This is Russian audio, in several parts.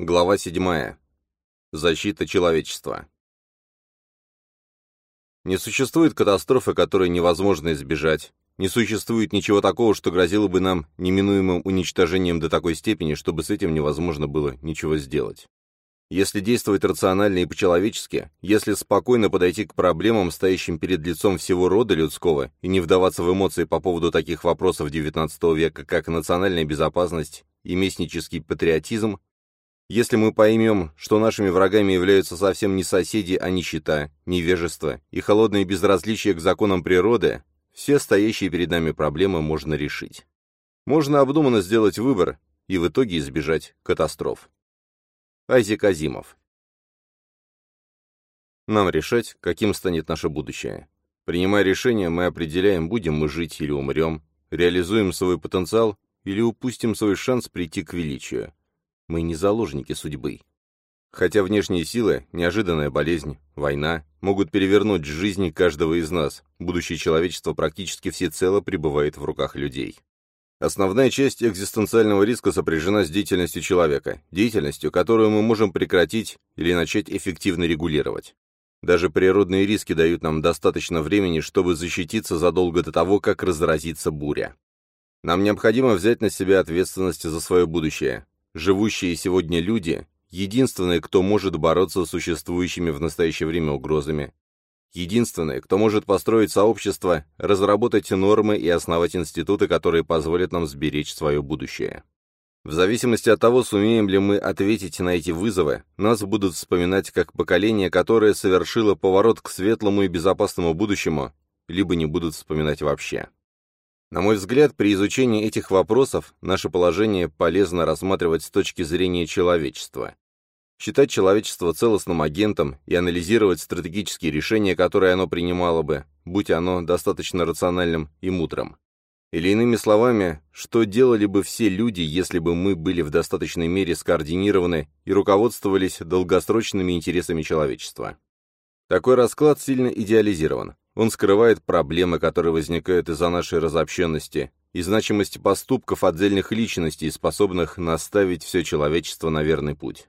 Глава 7. Защита человечества. Не существует катастрофы, которой невозможно избежать. Не существует ничего такого, что грозило бы нам неминуемым уничтожением до такой степени, чтобы с этим невозможно было ничего сделать. Если действовать рационально и по-человечески, если спокойно подойти к проблемам, стоящим перед лицом всего рода людского, и не вдаваться в эмоции по поводу таких вопросов XIX века, как национальная безопасность и местнический патриотизм, если мы поймем, что нашими врагами являются совсем не соседи, а нищета, невежество и холодное безразличие к законам природы, все стоящие перед нами проблемы можно решить. Можно обдуманно сделать выбор и в итоге избежать катастроф. Айзек Азимов Нам решать, каким станет наше будущее. Принимая решение, мы определяем, будем мы жить или умрем, реализуем свой потенциал или упустим свой шанс прийти к величию. Мы не заложники судьбы. Хотя внешние силы, неожиданная болезнь, война, могут перевернуть жизнь каждого из нас, будущее человечества практически всецело пребывает в руках людей. Основная часть экзистенциального риска сопряжена с деятельностью человека, деятельностью, которую мы можем прекратить или начать эффективно регулировать. Даже природные риски дают нам достаточно времени, чтобы защититься задолго до того, как разразится буря. Нам необходимо взять на себя ответственность за свое будущее, Живущие сегодня люди — единственные, кто может бороться с существующими в настоящее время угрозами, единственные, кто может построить сообщество, разработать нормы и основать институты, которые позволят нам сберечь свое будущее. В зависимости от того, сумеем ли мы ответить на эти вызовы, нас будут вспоминать как поколение, которое совершило поворот к светлому и безопасному будущему, либо не будут вспоминать вообще. На мой взгляд, при изучении этих вопросов наше положение полезно рассматривать с точки зрения человечества. Считать человечество целостным агентом и анализировать стратегические решения, которые оно принимало бы, будь оно достаточно рациональным и мудрым. Или иными словами, что делали бы все люди, если бы мы были в достаточной мере скоординированы и руководствовались долгосрочными интересами человечества. Такой расклад сильно идеализирован. Он скрывает проблемы, которые возникают из-за нашей разобщенности, и значимости поступков отдельных личностей, способных наставить все человечество на верный путь.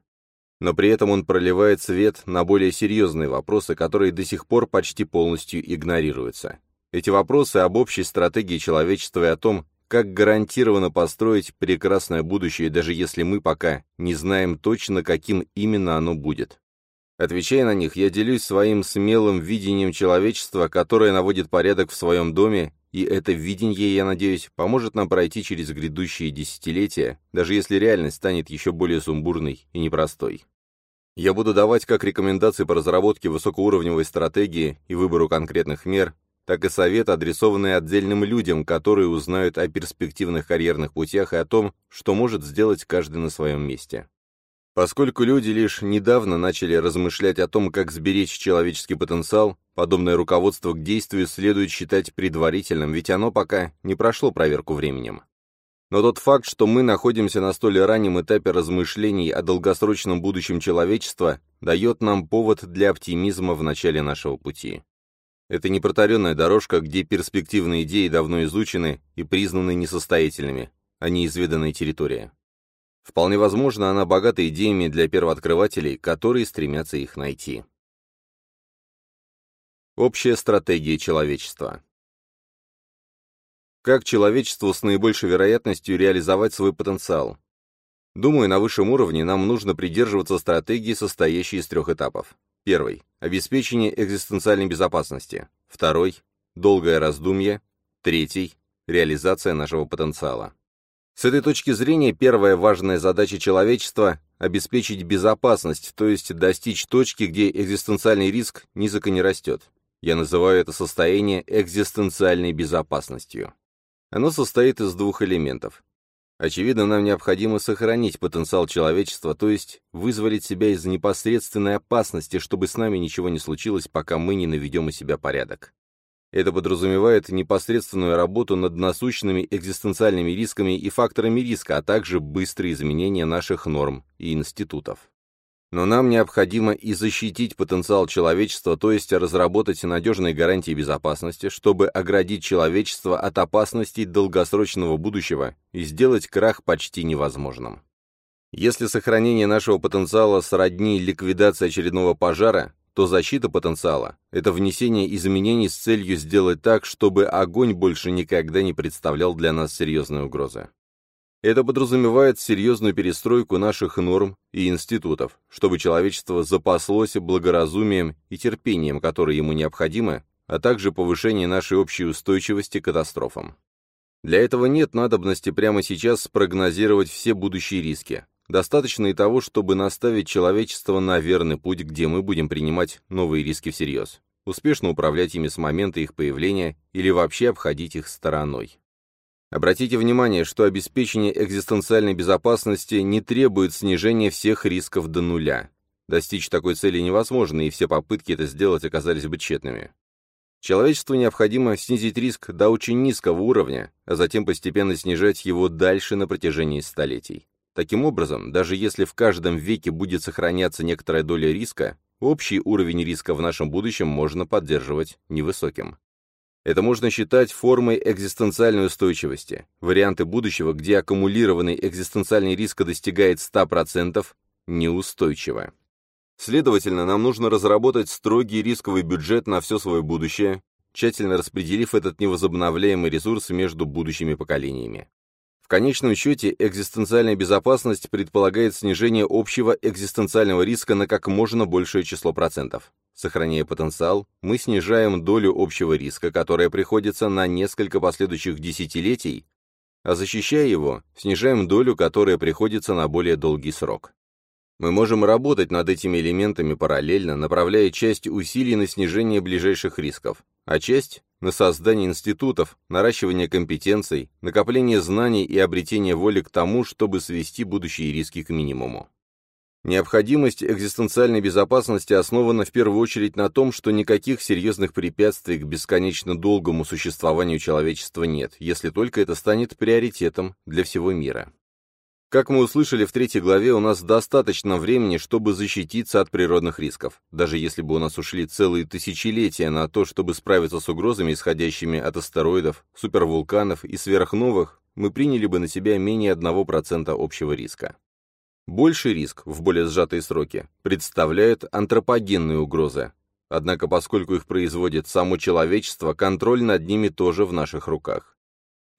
Но при этом он проливает свет на более серьезные вопросы, которые до сих пор почти полностью игнорируются. Эти вопросы об общей стратегии человечества и о том, как гарантированно построить прекрасное будущее, даже если мы пока не знаем точно, каким именно оно будет. Отвечая на них, я делюсь своим смелым видением человечества, которое наводит порядок в своем доме, и это видение, я надеюсь, поможет нам пройти через грядущие десятилетия, даже если реальность станет еще более сумбурной и непростой. Я буду давать как рекомендации по разработке высокоуровневой стратегии и выбору конкретных мер, так и советы, адресованные отдельным людям, которые узнают о перспективных карьерных путях и о том, что может сделать каждый на своем месте. Поскольку люди лишь недавно начали размышлять о том, как сберечь человеческий потенциал, подобное руководство к действию следует считать предварительным, ведь оно пока не прошло проверку временем. Но тот факт, что мы находимся на столь раннем этапе размышлений о долгосрочном будущем человечества, дает нам повод для оптимизма в начале нашего пути. Это не дорожка, где перспективные идеи давно изучены и признаны несостоятельными, а неизведанная территория. Вполне возможно, она богата идеями для первооткрывателей, которые стремятся их найти. Общая стратегия человечества Как человечеству с наибольшей вероятностью реализовать свой потенциал? Думаю, на высшем уровне нам нужно придерживаться стратегии, состоящей из трех этапов. Первый – обеспечение экзистенциальной безопасности. Второй – долгое раздумье. Третий – реализация нашего потенциала. С этой точки зрения первая важная задача человечества – обеспечить безопасность, то есть достичь точки, где экзистенциальный риск низко не растет. Я называю это состояние экзистенциальной безопасностью. Оно состоит из двух элементов. Очевидно, нам необходимо сохранить потенциал человечества, то есть вызволить себя из непосредственной опасности, чтобы с нами ничего не случилось, пока мы не наведем у себя порядок. Это подразумевает непосредственную работу над насущными экзистенциальными рисками и факторами риска, а также быстрые изменения наших норм и институтов. Но нам необходимо и защитить потенциал человечества, то есть разработать надежные гарантии безопасности, чтобы оградить человечество от опасностей долгосрочного будущего и сделать крах почти невозможным. Если сохранение нашего потенциала сродни ликвидации очередного пожара, то защита потенциала – это внесение изменений с целью сделать так, чтобы огонь больше никогда не представлял для нас серьезной угрозы. Это подразумевает серьезную перестройку наших норм и институтов, чтобы человечество запаслось благоразумием и терпением, которые ему необходимы, а также повышение нашей общей устойчивости к катастрофам. Для этого нет надобности прямо сейчас спрогнозировать все будущие риски, Достаточно и того, чтобы наставить человечество на верный путь, где мы будем принимать новые риски всерьез, успешно управлять ими с момента их появления или вообще обходить их стороной. Обратите внимание, что обеспечение экзистенциальной безопасности не требует снижения всех рисков до нуля. Достичь такой цели невозможно, и все попытки это сделать оказались бы тщетными. Человечеству необходимо снизить риск до очень низкого уровня, а затем постепенно снижать его дальше на протяжении столетий. Таким образом, даже если в каждом веке будет сохраняться некоторая доля риска, общий уровень риска в нашем будущем можно поддерживать невысоким. Это можно считать формой экзистенциальной устойчивости. Варианты будущего, где аккумулированный экзистенциальный риск достигает 100%, неустойчивы. Следовательно, нам нужно разработать строгий рисковый бюджет на все свое будущее, тщательно распределив этот невозобновляемый ресурс между будущими поколениями. Конечном счете, экзистенциальная безопасность предполагает снижение общего экзистенциального риска на как можно большее число процентов. Сохраняя потенциал, мы снижаем долю общего риска, которая приходится на несколько последующих десятилетий, а защищая его, снижаем долю, которая приходится на более долгий срок. Мы можем работать над этими элементами параллельно, направляя часть усилий на снижение ближайших рисков, а часть на создание институтов, наращивание компетенций, накопление знаний и обретение воли к тому, чтобы свести будущие риски к минимуму. Необходимость экзистенциальной безопасности основана в первую очередь на том, что никаких серьезных препятствий к бесконечно долгому существованию человечества нет, если только это станет приоритетом для всего мира. Как мы услышали в третьей главе, у нас достаточно времени, чтобы защититься от природных рисков. Даже если бы у нас ушли целые тысячелетия на то, чтобы справиться с угрозами, исходящими от астероидов, супервулканов и сверхновых, мы приняли бы на себя менее 1% общего риска. Больший риск, в более сжатые сроки, представляют антропогенные угрозы. Однако, поскольку их производит само человечество, контроль над ними тоже в наших руках.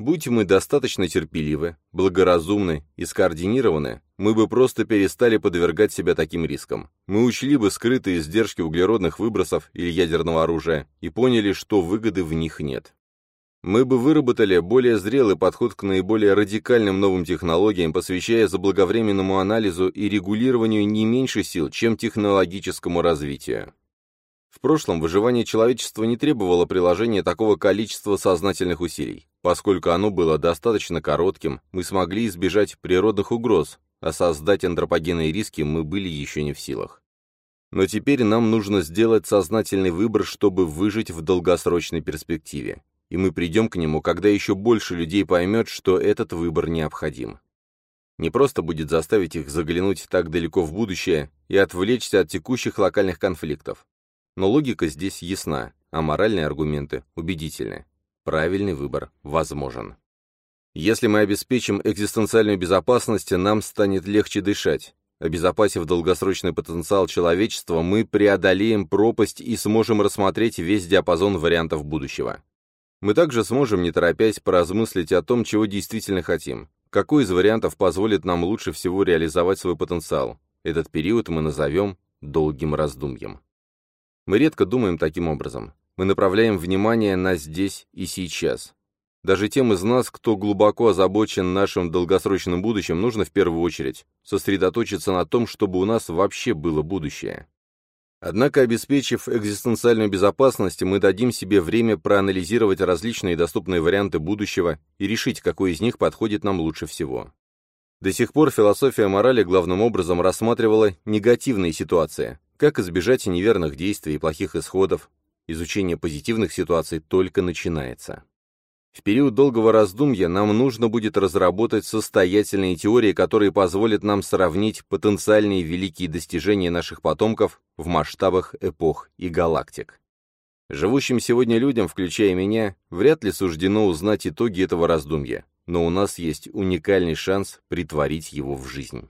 Будь мы достаточно терпеливы, благоразумны и скоординированы, мы бы просто перестали подвергать себя таким рискам. Мы учли бы скрытые издержки углеродных выбросов или ядерного оружия и поняли, что выгоды в них нет. Мы бы выработали более зрелый подход к наиболее радикальным новым технологиям, посвящая заблаговременному анализу и регулированию не меньше сил, чем технологическому развитию. В прошлом выживание человечества не требовало приложения такого количества сознательных усилий. Поскольку оно было достаточно коротким, мы смогли избежать природных угроз, а создать антропогенные риски мы были еще не в силах. Но теперь нам нужно сделать сознательный выбор, чтобы выжить в долгосрочной перспективе. И мы придем к нему, когда еще больше людей поймет, что этот выбор необходим. Не просто будет заставить их заглянуть так далеко в будущее и отвлечься от текущих локальных конфликтов. Но логика здесь ясна, а моральные аргументы убедительны. Правильный выбор возможен. Если мы обеспечим экзистенциальную безопасность, нам станет легче дышать. Обезопасив долгосрочный потенциал человечества, мы преодолеем пропасть и сможем рассмотреть весь диапазон вариантов будущего. Мы также сможем, не торопясь, поразмыслить о том, чего действительно хотим. Какой из вариантов позволит нам лучше всего реализовать свой потенциал? Этот период мы назовем долгим раздумьем. Мы редко думаем таким образом. Мы направляем внимание на здесь и сейчас. Даже тем из нас, кто глубоко озабочен нашим долгосрочным будущим, нужно в первую очередь сосредоточиться на том, чтобы у нас вообще было будущее. Однако, обеспечив экзистенциальную безопасность, мы дадим себе время проанализировать различные доступные варианты будущего и решить, какой из них подходит нам лучше всего. До сих пор философия морали главным образом рассматривала негативные ситуации, как избежать неверных действий и плохих исходов? Изучение позитивных ситуаций только начинается. В период долгого раздумья нам нужно будет разработать состоятельные теории, которые позволят нам сравнить потенциальные великие достижения наших потомков в масштабах эпох и галактик. Живущим сегодня людям, включая меня, вряд ли суждено узнать итоги этого раздумья, но у нас есть уникальный шанс притворить его в жизнь.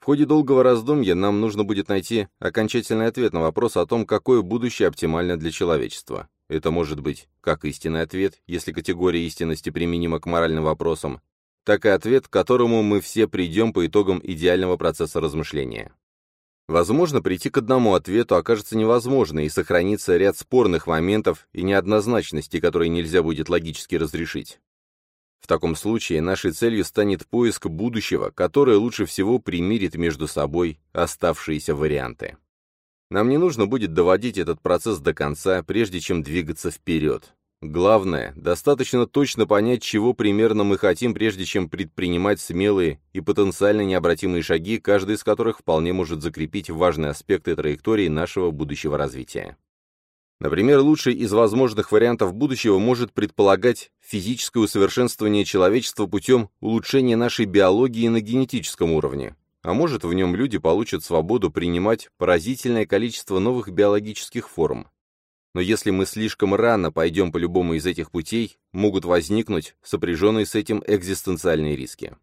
В ходе долгого раздумья нам нужно будет найти окончательный ответ на вопрос о том, какое будущее оптимально для человечества. Это может быть как истинный ответ, если категория истинности применима к моральным вопросам, так и ответ, к которому мы все придем по итогам идеального процесса размышления. Возможно, прийти к одному ответу окажется невозможно, и сохранится ряд спорных моментов и неоднозначностей, которые нельзя будет логически разрешить. В таком случае нашей целью станет поиск будущего, которое лучше всего примирит между собой оставшиеся варианты. Нам не нужно будет доводить этот процесс до конца, прежде чем двигаться вперед. Главное, достаточно точно понять, чего примерно мы хотим, прежде чем предпринимать смелые и потенциально необратимые шаги, каждый из которых вполне может закрепить важные аспекты траектории нашего будущего развития. Например, лучший из возможных вариантов будущего может предполагать физическое усовершенствование человечества путем улучшения нашей биологии на генетическом уровне, а может в нем люди получат свободу принимать поразительное количество новых биологических форм. Но если мы слишком рано пойдем по любому из этих путей, могут возникнуть сопряженные с этим экзистенциальные риски.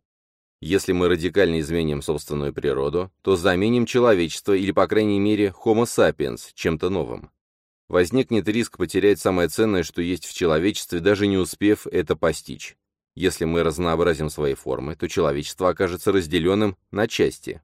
Если мы радикально изменим собственную природу, то заменим человечество или, по крайней мере, Homo sapiens чем-то новым. Возникнет риск потерять самое ценное, что есть в человечестве, даже не успев это постичь. Если мы разнообразим свои формы, то человечество окажется разделенным на части,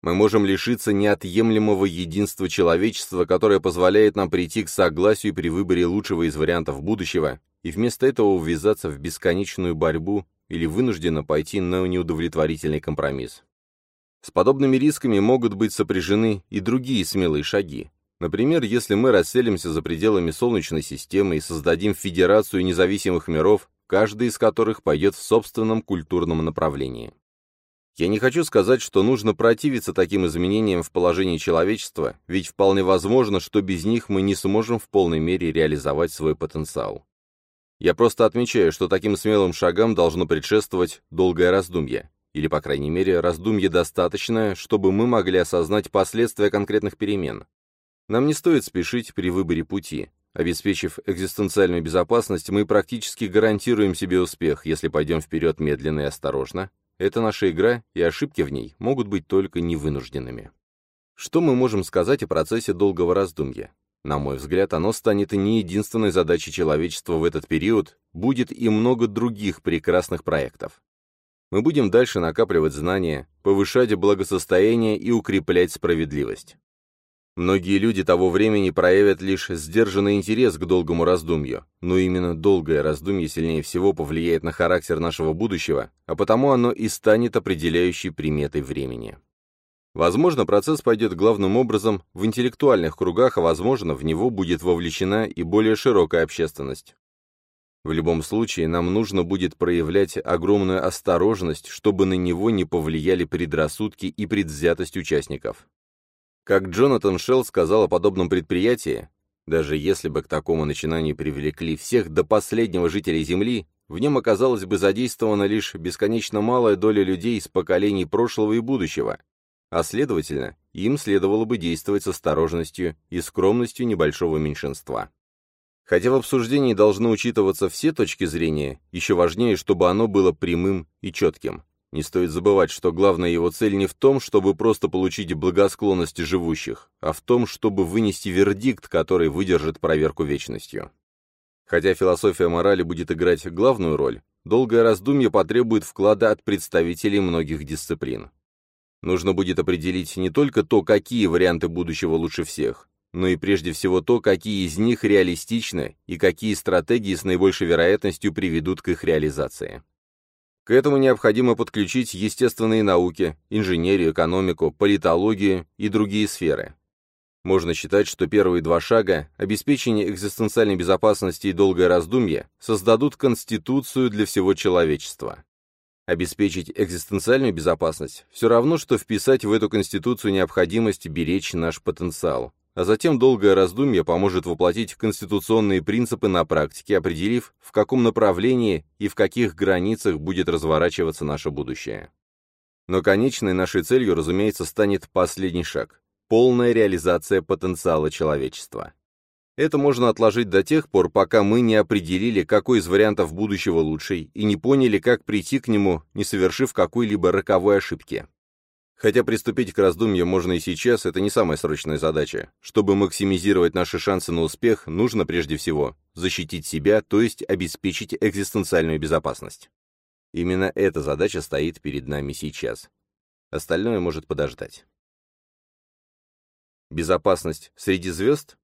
мы можем лишиться неотъемлемого единства человечества, которое позволяет нам прийти к согласию при выборе лучшего из вариантов будущего, и вместо этого ввязаться в бесконечную борьбу или вынужденно пойти на неудовлетворительный компромисс. С подобными рисками могут быть сопряжены и другие смелые шаги. Например, если мы расселимся за пределами Солнечной системы и создадим федерацию независимых миров, каждый из которых пойдет в собственном культурном направлении. Я не хочу сказать, что нужно противиться таким изменениям в положении человечества, ведь вполне возможно, что без них мы не сможем в полной мере реализовать свой потенциал. Я просто отмечаю, что таким смелым шагам должно предшествовать долгое раздумье, или, по крайней мере, раздумье достаточное, чтобы мы могли осознать последствия конкретных перемен. Нам не стоит спешить при выборе пути. Обеспечив экзистенциальную безопасность, мы практически гарантируем себе успех, если пойдем вперед медленно и осторожно, это наша игра, и ошибки в ней могут быть только невынужденными. Что мы можем сказать о процессе долгого раздумья? На мой взгляд, оно станет не единственной задачей человечества в этот период, будет и много других прекрасных проектов. Мы будем дальше накапливать знания, повышать благосостояние и укреплять справедливость. Многие люди того времени проявят лишь сдержанный интерес к долгому раздумью, но именно долгое раздумье сильнее всего повлияет на характер нашего будущего, а потому оно и станет определяющей приметой времени. Возможно, процесс пойдет главным образом в интеллектуальных кругах, а возможно, в него будет вовлечена и более широкая общественность. В любом случае, нам нужно будет проявлять огромную осторожность, чтобы на него не повлияли предрассудки и предвзятость участников. Как Джонатан Шелл сказал о подобном предприятии, даже если бы к такому начинанию привлекли всех до последнего жителей Земли, в нем оказалась бы задействована лишь бесконечно малая доля людей из поколений прошлого и будущего, а следовательно, им следовало бы действовать с осторожностью и скромностью небольшого меньшинства. Хотя в обсуждении должны учитываться все точки зрения, еще важнее, чтобы оно было прямым и четким. Не стоит забывать, что главная его цель не в том, чтобы просто получить благосклонность живущих, а в том, чтобы вынести вердикт, который выдержит проверку вечностью. Хотя философия морали будет играть главную роль, долгое раздумье потребует вклада от представителей многих дисциплин. Нужно будет определить не только то, какие варианты будущего лучше всех, но и прежде всего то, какие из них реалистичны и какие стратегии с наибольшей вероятностью приведут к их реализации. К этому необходимо подключить естественные науки, инженерию, экономику, политологию и другие сферы. Можно считать, что первые два шага, обеспечение экзистенциальной безопасности и долгое раздумье, создадут конституцию для всего человечества. Обеспечить экзистенциальную безопасность – все равно, что вписать в эту конституцию необходимость беречь наш потенциал, а затем долгое раздумье поможет воплотить конституционные принципы на практике, определив, в каком направлении и в каких границах будет разворачиваться наше будущее. Но конечной нашей целью, разумеется, станет последний шаг – полная реализация потенциала человечества. Это можно отложить до тех пор, пока мы не определили, какой из вариантов будущего лучший, и не поняли, как прийти к нему, не совершив какой-либо роковой ошибки. Хотя приступить к раздумьям можно и сейчас, это не самая срочная задача. Чтобы максимизировать наши шансы на успех, нужно прежде всего защитить себя, то есть обеспечить экзистенциальную безопасность. Именно эта задача стоит перед нами сейчас. Остальное может подождать. Безопасность среди звезд?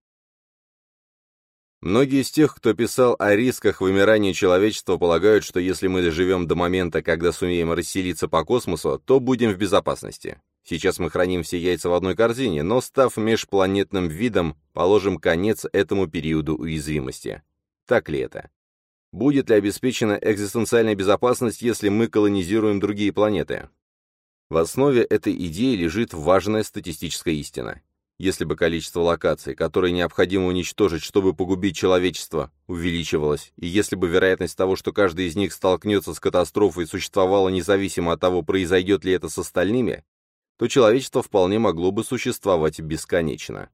Многие из тех, кто писал о рисках вымирания человечества, полагают, что если мы доживем до момента, когда сумеем расселиться по космосу, то будем в безопасности. Сейчас мы храним все яйца в одной корзине, но, став межпланетным видом, положим конец этому периоду уязвимости. Так ли это? Будет ли обеспечена экзистенциальная безопасность, если мы колонизируем другие планеты? В основе этой идеи лежит важная статистическая истина. Если бы количество локаций, которые необходимо уничтожить, чтобы погубить человечество, увеличивалось, и если бы вероятность того, что каждый из них столкнется с катастрофой, существовала независимо от того, произойдет ли это с остальными, то человечество вполне могло бы существовать бесконечно.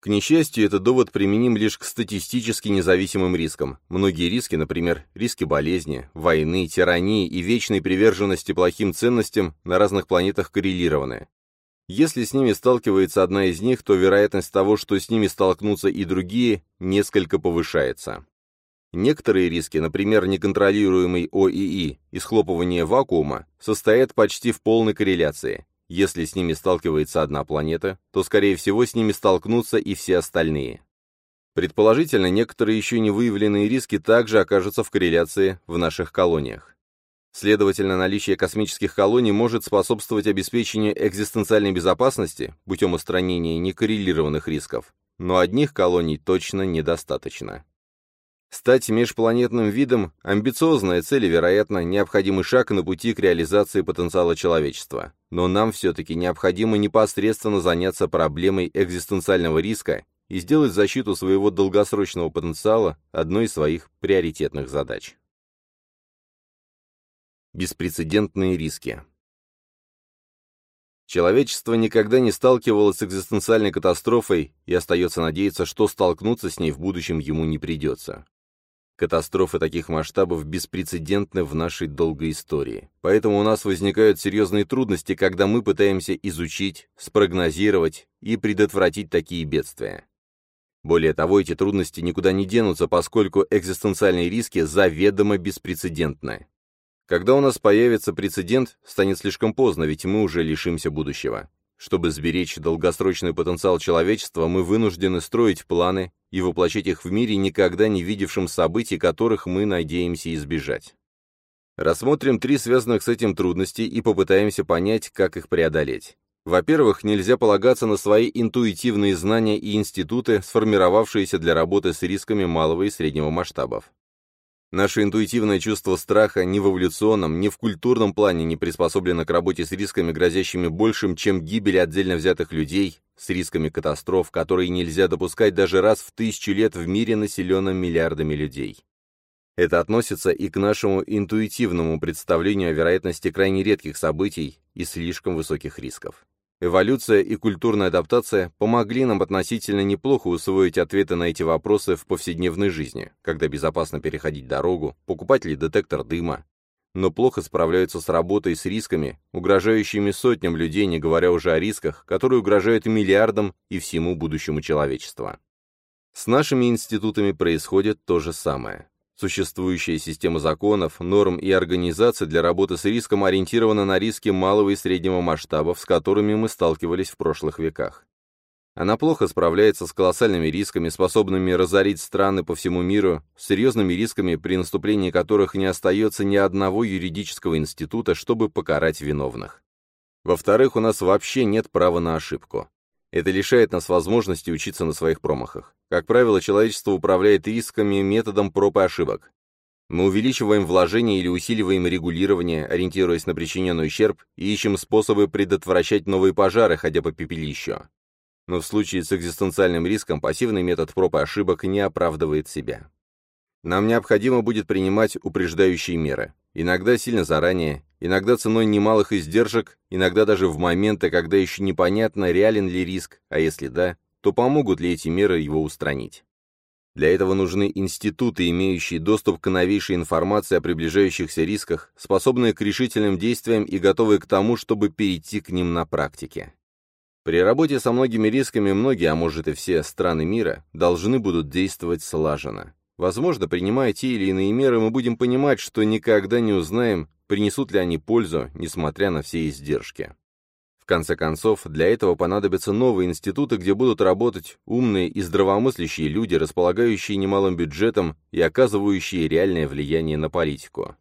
К несчастью, этот довод применим лишь к статистически независимым рискам. Многие риски, например, риски болезни, войны, тирании и вечной приверженности плохим ценностям на разных планетах коррелированы. Если с ними сталкивается одна из них, то вероятность того, что с ними столкнутся и другие, несколько повышается. Некоторые риски, например, неконтролируемый ОИИ и схлопывание вакуума, состоят почти в полной корреляции. Если с ними сталкивается одна планета, то, скорее всего, с ними столкнутся и все остальные. Предположительно, некоторые еще не выявленные риски также окажутся в корреляции в наших колониях. Следовательно, наличие космических колоний может способствовать обеспечению экзистенциальной безопасности путем устранения некоррелированных рисков, но одних колоний точно недостаточно. Стать межпланетным видом – амбициозная цель и, вероятно, необходимый шаг на пути к реализации потенциала человечества. Но нам все-таки необходимо непосредственно заняться проблемой экзистенциального риска и сделать защиту своего долгосрочного потенциала одной из своих приоритетных задач. Беспрецедентные риски. Человечество никогда не сталкивалось с экзистенциальной катастрофой и остается надеяться, что столкнуться с ней в будущем ему не придется. Катастрофы таких масштабов беспрецедентны в нашей долгой истории. Поэтому у нас возникают серьезные трудности, когда мы пытаемся изучить, спрогнозировать и предотвратить такие бедствия. Более того, эти трудности никуда не денутся, поскольку экзистенциальные риски заведомо беспрецедентны. Когда у нас появится прецедент, станет слишком поздно, ведь мы уже лишимся будущего. Чтобы сберечь долгосрочный потенциал человечества, мы вынуждены строить планы и воплощать их в мире, никогда не видевшем событий, которых мы надеемся избежать. Рассмотрим три связанных с этим трудности и попытаемся понять, как их преодолеть. Во-первых, нельзя полагаться на свои интуитивные знания и институты, сформировавшиеся для работы с рисками малого и среднего масштабов. Наше интуитивное чувство страха ни в эволюционном, ни в культурном плане не приспособлено к работе с рисками, грозящими большим, чем гибель отдельно взятых людей, с рисками катастроф, которые нельзя допускать даже раз в тысячу лет в мире, населенном миллиардами людей. Это относится и к нашему интуитивному представлению о вероятности крайне редких событий и слишком высоких рисков. Эволюция и культурная адаптация помогли нам относительно неплохо усвоить ответы на эти вопросы в повседневной жизни, когда безопасно переходить дорогу, покупать ли детектор дыма, но плохо справляются с работой с рисками, угрожающими сотням людей, не говоря уже о рисках, которые угрожают миллиардам и всему будущему человечества. С нашими институтами происходит то же самое. Существующая система законов, норм и организаций для работы с риском ориентирована на риски малого и среднего масштабов, с которыми мы сталкивались в прошлых веках. Она плохо справляется с колоссальными рисками, способными разорить страны по всему миру, с серьезными рисками, при наступлении которых не остается ни одного юридического института, чтобы покарать виновных. Во-вторых, у нас вообще нет права на ошибку. Это лишает нас возможности учиться на своих промахах. Как правило, человечество управляет рисками методом проб и ошибок. Мы увеличиваем вложения или усиливаем регулирование, ориентируясь на причиненный ущерб, и ищем способы предотвращать новые пожары, ходя по пепелищу. Но в случае с экзистенциальным риском пассивный метод проб и ошибок не оправдывает себя. Нам необходимо будет принимать упреждающие меры, иногда сильно заранее, иногда ценой немалых издержек, иногда даже в моменты, когда еще непонятно, реален ли риск, а если да, то помогут ли эти меры его устранить. Для этого нужны институты, имеющие доступ к новейшей информации о приближающихся рисках, способные к решительным действиям и готовые к тому, чтобы перейти к ним на практике. При работе со многими рисками многие, а может и все страны мира, должны будут действовать слаженно. Возможно, принимая те или иные меры, мы будем понимать, что никогда не узнаем, принесут ли они пользу, несмотря на все издержки конце концов, для этого понадобятся новые институты, где будут работать умные и здравомыслящие люди, располагающие немалым бюджетом и оказывающие реальное влияние на политику.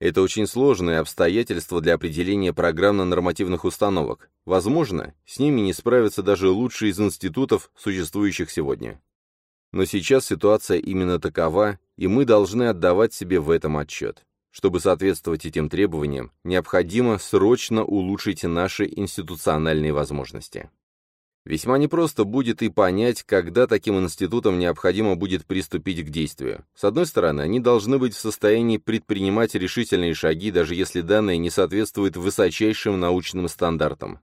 Это очень сложное обстоятельство для определения программно-нормативных установок. Возможно, с ними не справятся даже лучшие из институтов, существующих сегодня. Но сейчас ситуация именно такова, и мы должны отдавать себе в этом отчет. Чтобы соответствовать этим требованиям, необходимо срочно улучшить наши институциональные возможности. Весьма непросто будет и понять, когда таким институтам необходимо будет приступить к действию. С одной стороны, они должны быть в состоянии предпринимать решительные шаги, даже если данные не соответствуют высочайшим научным стандартам.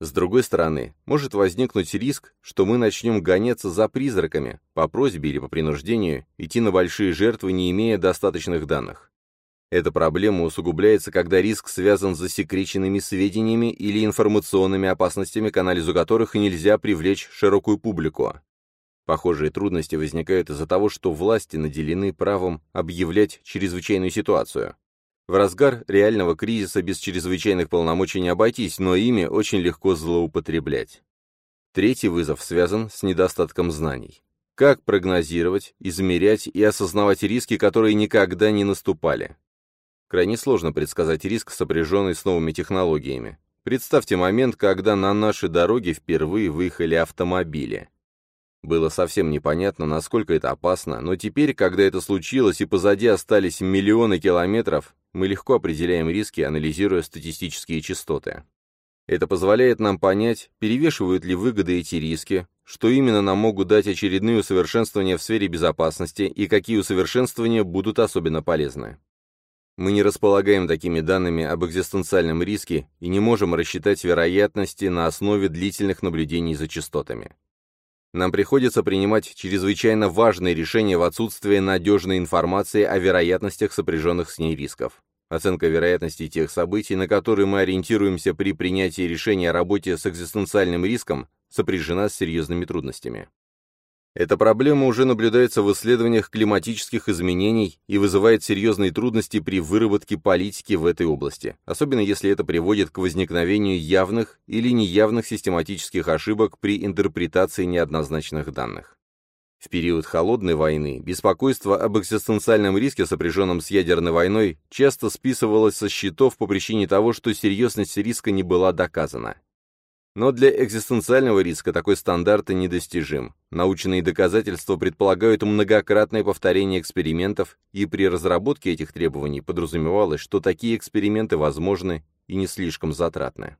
С другой стороны, может возникнуть риск, что мы начнем гоняться за призраками, по просьбе или по принуждению, идти на большие жертвы, не имея достаточных данных. Эта проблема усугубляется, когда риск связан с засекреченными сведениями или информационными опасностями, к анализу которых нельзя привлечь широкую публику. Похожие трудности возникают из-за того, что власти наделены правом объявлять чрезвычайную ситуацию. В разгар реального кризиса без чрезвычайных полномочий не обойтись, но ими очень легко злоупотреблять. Третий вызов связан с недостатком знаний. Как прогнозировать, измерять и осознавать риски, которые никогда не наступали? Крайне сложно предсказать риск, сопряженный с новыми технологиями. Представьте момент, когда на наши дороги впервые выехали автомобили. Было совсем непонятно, насколько это опасно, но теперь, когда это случилось и позади остались миллионы километров, мы легко определяем риски, анализируя статистические частоты. Это позволяет нам понять, перевешивают ли выгоды эти риски, что именно нам могут дать очередные усовершенствования в сфере безопасности и какие усовершенствования будут особенно полезны. Мы не располагаем такими данными об экзистенциальном риске и не можем рассчитать вероятности на основе длительных наблюдений за частотами. Нам приходится принимать чрезвычайно важные решения в отсутствие надежной информации о вероятностях сопряженных с ней рисков. Оценка вероятности тех событий, на которые мы ориентируемся при принятии решения о работе с экзистенциальным риском, сопряжена с серьезными трудностями. Эта проблема уже наблюдается в исследованиях климатических изменений и вызывает серьезные трудности при выработке политики в этой области, особенно если это приводит к возникновению явных или неявных систематических ошибок при интерпретации неоднозначных данных. В период Холодной войны беспокойство об экзистенциальном риске, сопряженном с ядерной войной, часто списывалось со счетов по причине того, что серьезность риска не была доказана. Но для экзистенциального риска такой стандарт недостижим. Научные доказательства предполагают многократное повторение экспериментов, и при разработке этих требований подразумевалось, что такие эксперименты возможны и не слишком затратны.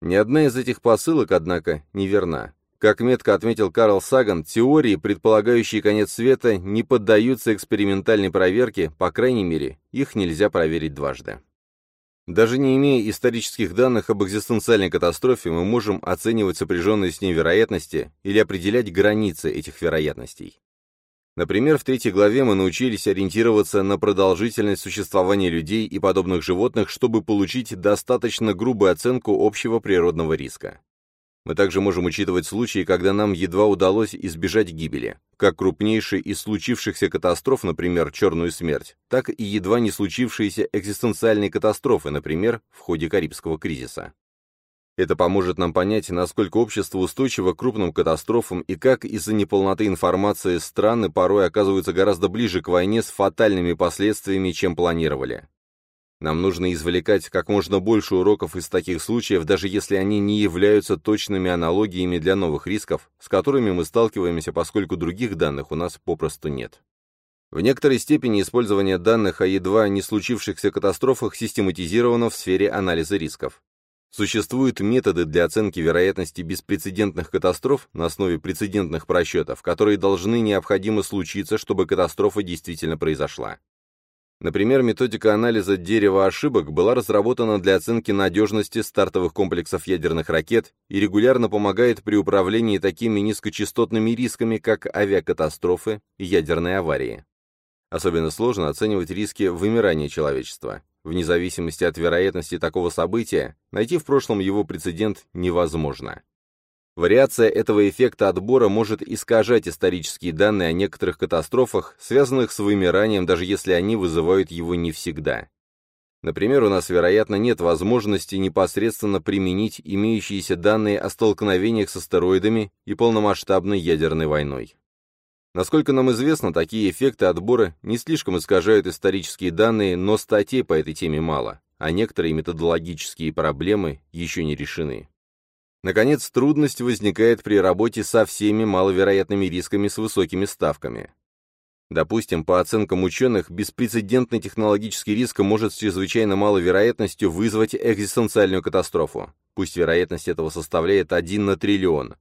Ни одна из этих посылок, однако, не верна. Как метко отметил Карл Саган, теории, предполагающие конец света, не поддаются экспериментальной проверке, по крайней мере, их нельзя проверить дважды. Даже не имея исторических данных об экзистенциальной катастрофе, мы можем оценивать сопряженные с ней вероятности или определять границы этих вероятностей. Например, в третьей главе мы научились ориентироваться на продолжительность существования людей и подобных животных, чтобы получить достаточно грубую оценку общего природного риска. Мы также можем учитывать случаи, когда нам едва удалось избежать гибели, как крупнейшие из случившихся катастроф, например, черную смерть, так и едва не случившиеся экзистенциальные катастрофы, например, в ходе Карибского кризиса. Это поможет нам понять, насколько общество устойчиво к крупным катастрофам и как из-за неполноты информации страны порой оказываются гораздо ближе к войне с фатальными последствиями, чем планировали. Нам нужно извлекать как можно больше уроков из таких случаев, даже если они не являются точными аналогиями для новых рисков, с которыми мы сталкиваемся, поскольку других данных у нас попросту нет. В некоторой степени использование данных о едва не случившихся катастрофах систематизировано в сфере анализа рисков. Существуют методы для оценки вероятности беспрецедентных катастроф на основе прецедентных просчетов, которые должны необходимо случиться, чтобы катастрофа действительно произошла. Например, методика анализа дерева ошибок была разработана для оценки надежности стартовых комплексов ядерных ракет и регулярно помогает при управлении такими низкочастотными рисками, как авиакатастрофы и ядерные аварии. Особенно сложно оценивать риски вымирания человечества. Вне зависимости от вероятности такого события, найти в прошлом его прецедент невозможно. Вариация этого эффекта отбора может искажать исторические данные о некоторых катастрофах, связанных с вымиранием, даже если они вызывают его не всегда. Например, у нас, вероятно, нет возможности непосредственно применить имеющиеся данные о столкновениях с астероидами и полномасштабной ядерной войной. Насколько нам известно, такие эффекты отбора не слишком искажают исторические данные, но статей по этой теме мало, а некоторые методологические проблемы еще не решены. Наконец, трудность возникает при работе со всеми маловероятными рисками с высокими ставками. Допустим, по оценкам ученых, беспрецедентный технологический риск может с чрезвычайно малой вероятностью вызвать экзистенциальную катастрофу. Пусть вероятность этого составляет 1 на триллион.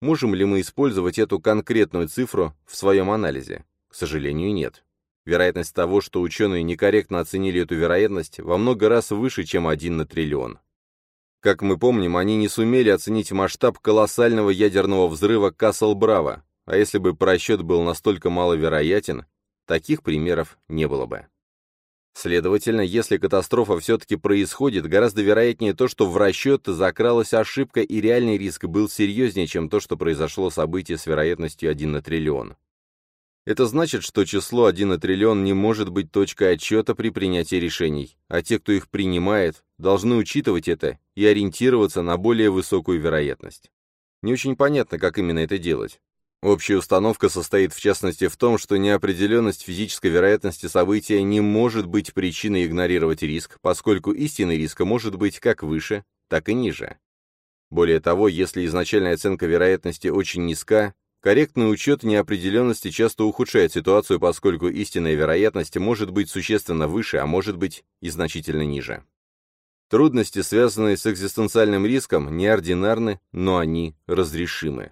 Можем ли мы использовать эту конкретную цифру в своем анализе? К сожалению, нет. Вероятность того, что ученые некорректно оценили эту вероятность, во много раз выше, чем 1 на триллион. Как мы помним, они не сумели оценить масштаб колоссального ядерного взрыва Касл-Браво, а если бы просчет был настолько маловероятен, таких примеров не было бы. Следовательно, если катастрофа все-таки происходит, гораздо вероятнее то, что в расчет закралась ошибка и реальный риск был серьезнее, чем то, что произошло событие с вероятностью 1 на триллион. Это значит, что число 1 на триллион не может быть точкой отчета при принятии решений, а те, кто их принимает, должны учитывать это и ориентироваться на более высокую вероятность. Не очень понятно, как именно это делать. Общая установка состоит в частности в том, что неопределенность физической вероятности события не может быть причиной игнорировать риск, поскольку истинный риск может быть как выше, так и ниже. Более того, если изначальная оценка вероятности очень низка, Корректный учет неопределенности часто ухудшает ситуацию, поскольку истинная вероятность может быть существенно выше, а может быть и значительно ниже. Трудности, связанные с экзистенциальным риском, неординарны, но они разрешимы.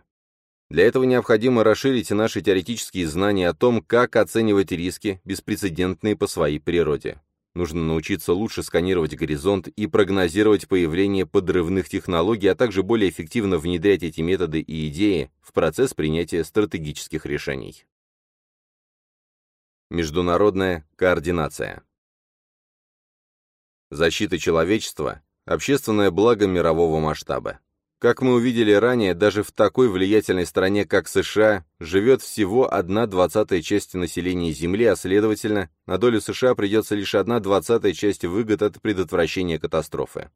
Для этого необходимо расширить наши теоретические знания о том, как оценивать риски, беспрецедентные по своей природе. Нужно научиться лучше сканировать горизонт и прогнозировать появление подрывных технологий, а также более эффективно внедрять эти методы и идеи в процесс принятия стратегических решений. Международная координация. Защита человечества – общественное благо мирового масштаба. Как мы увидели ранее, даже в такой влиятельной стране, как США, живет всего одна двадцатая часть населения Земли, а следовательно, на долю США придется лишь одна двадцатая часть выгод от предотвращения катастрофы.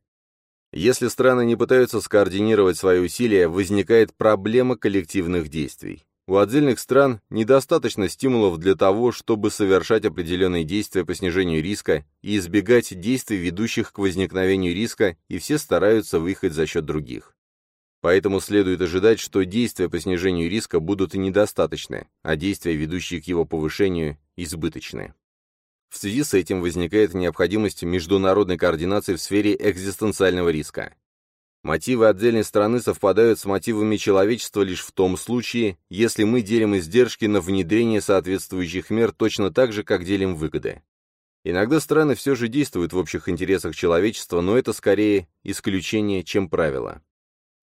Если страны не пытаются скоординировать свои усилия, возникает проблема коллективных действий. У отдельных стран недостаточно стимулов для того, чтобы совершать определенные действия по снижению риска и избегать действий, ведущих к возникновению риска, и все стараются выехать за счет других. Поэтому следует ожидать, что действия по снижению риска будут недостаточны, а действия, ведущие к его повышению, избыточны. В связи с этим возникает необходимость международной координации в сфере экзистенциального риска. Мотивы отдельной страны совпадают с мотивами человечества лишь в том случае, если мы делим издержки на внедрение соответствующих мер точно так же, как делим выгоды. Иногда страны все же действуют в общих интересах человечества, но это скорее исключение, чем правило.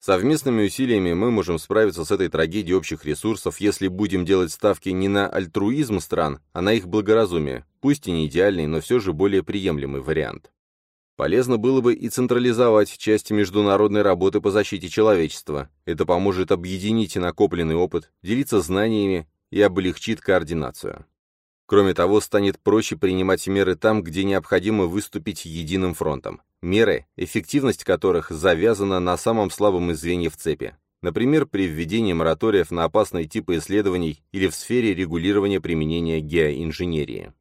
Совместными усилиями мы можем справиться с этой трагедией общих ресурсов, если будем делать ставки не на альтруизм стран, а на их благоразумие, пусть и не идеальный, но все же более приемлемый вариант. Полезно было бы и централизовать части международной работы по защите человечества. Это поможет объединить накопленный опыт, делиться знаниями и облегчит координацию. Кроме того, станет проще принимать меры там, где необходимо выступить единым фронтом. Меры, эффективность которых завязана на самом слабом звене в цепи. Например, при введении мораториев на опасные типы исследований или в сфере регулирования применения геоинженерии.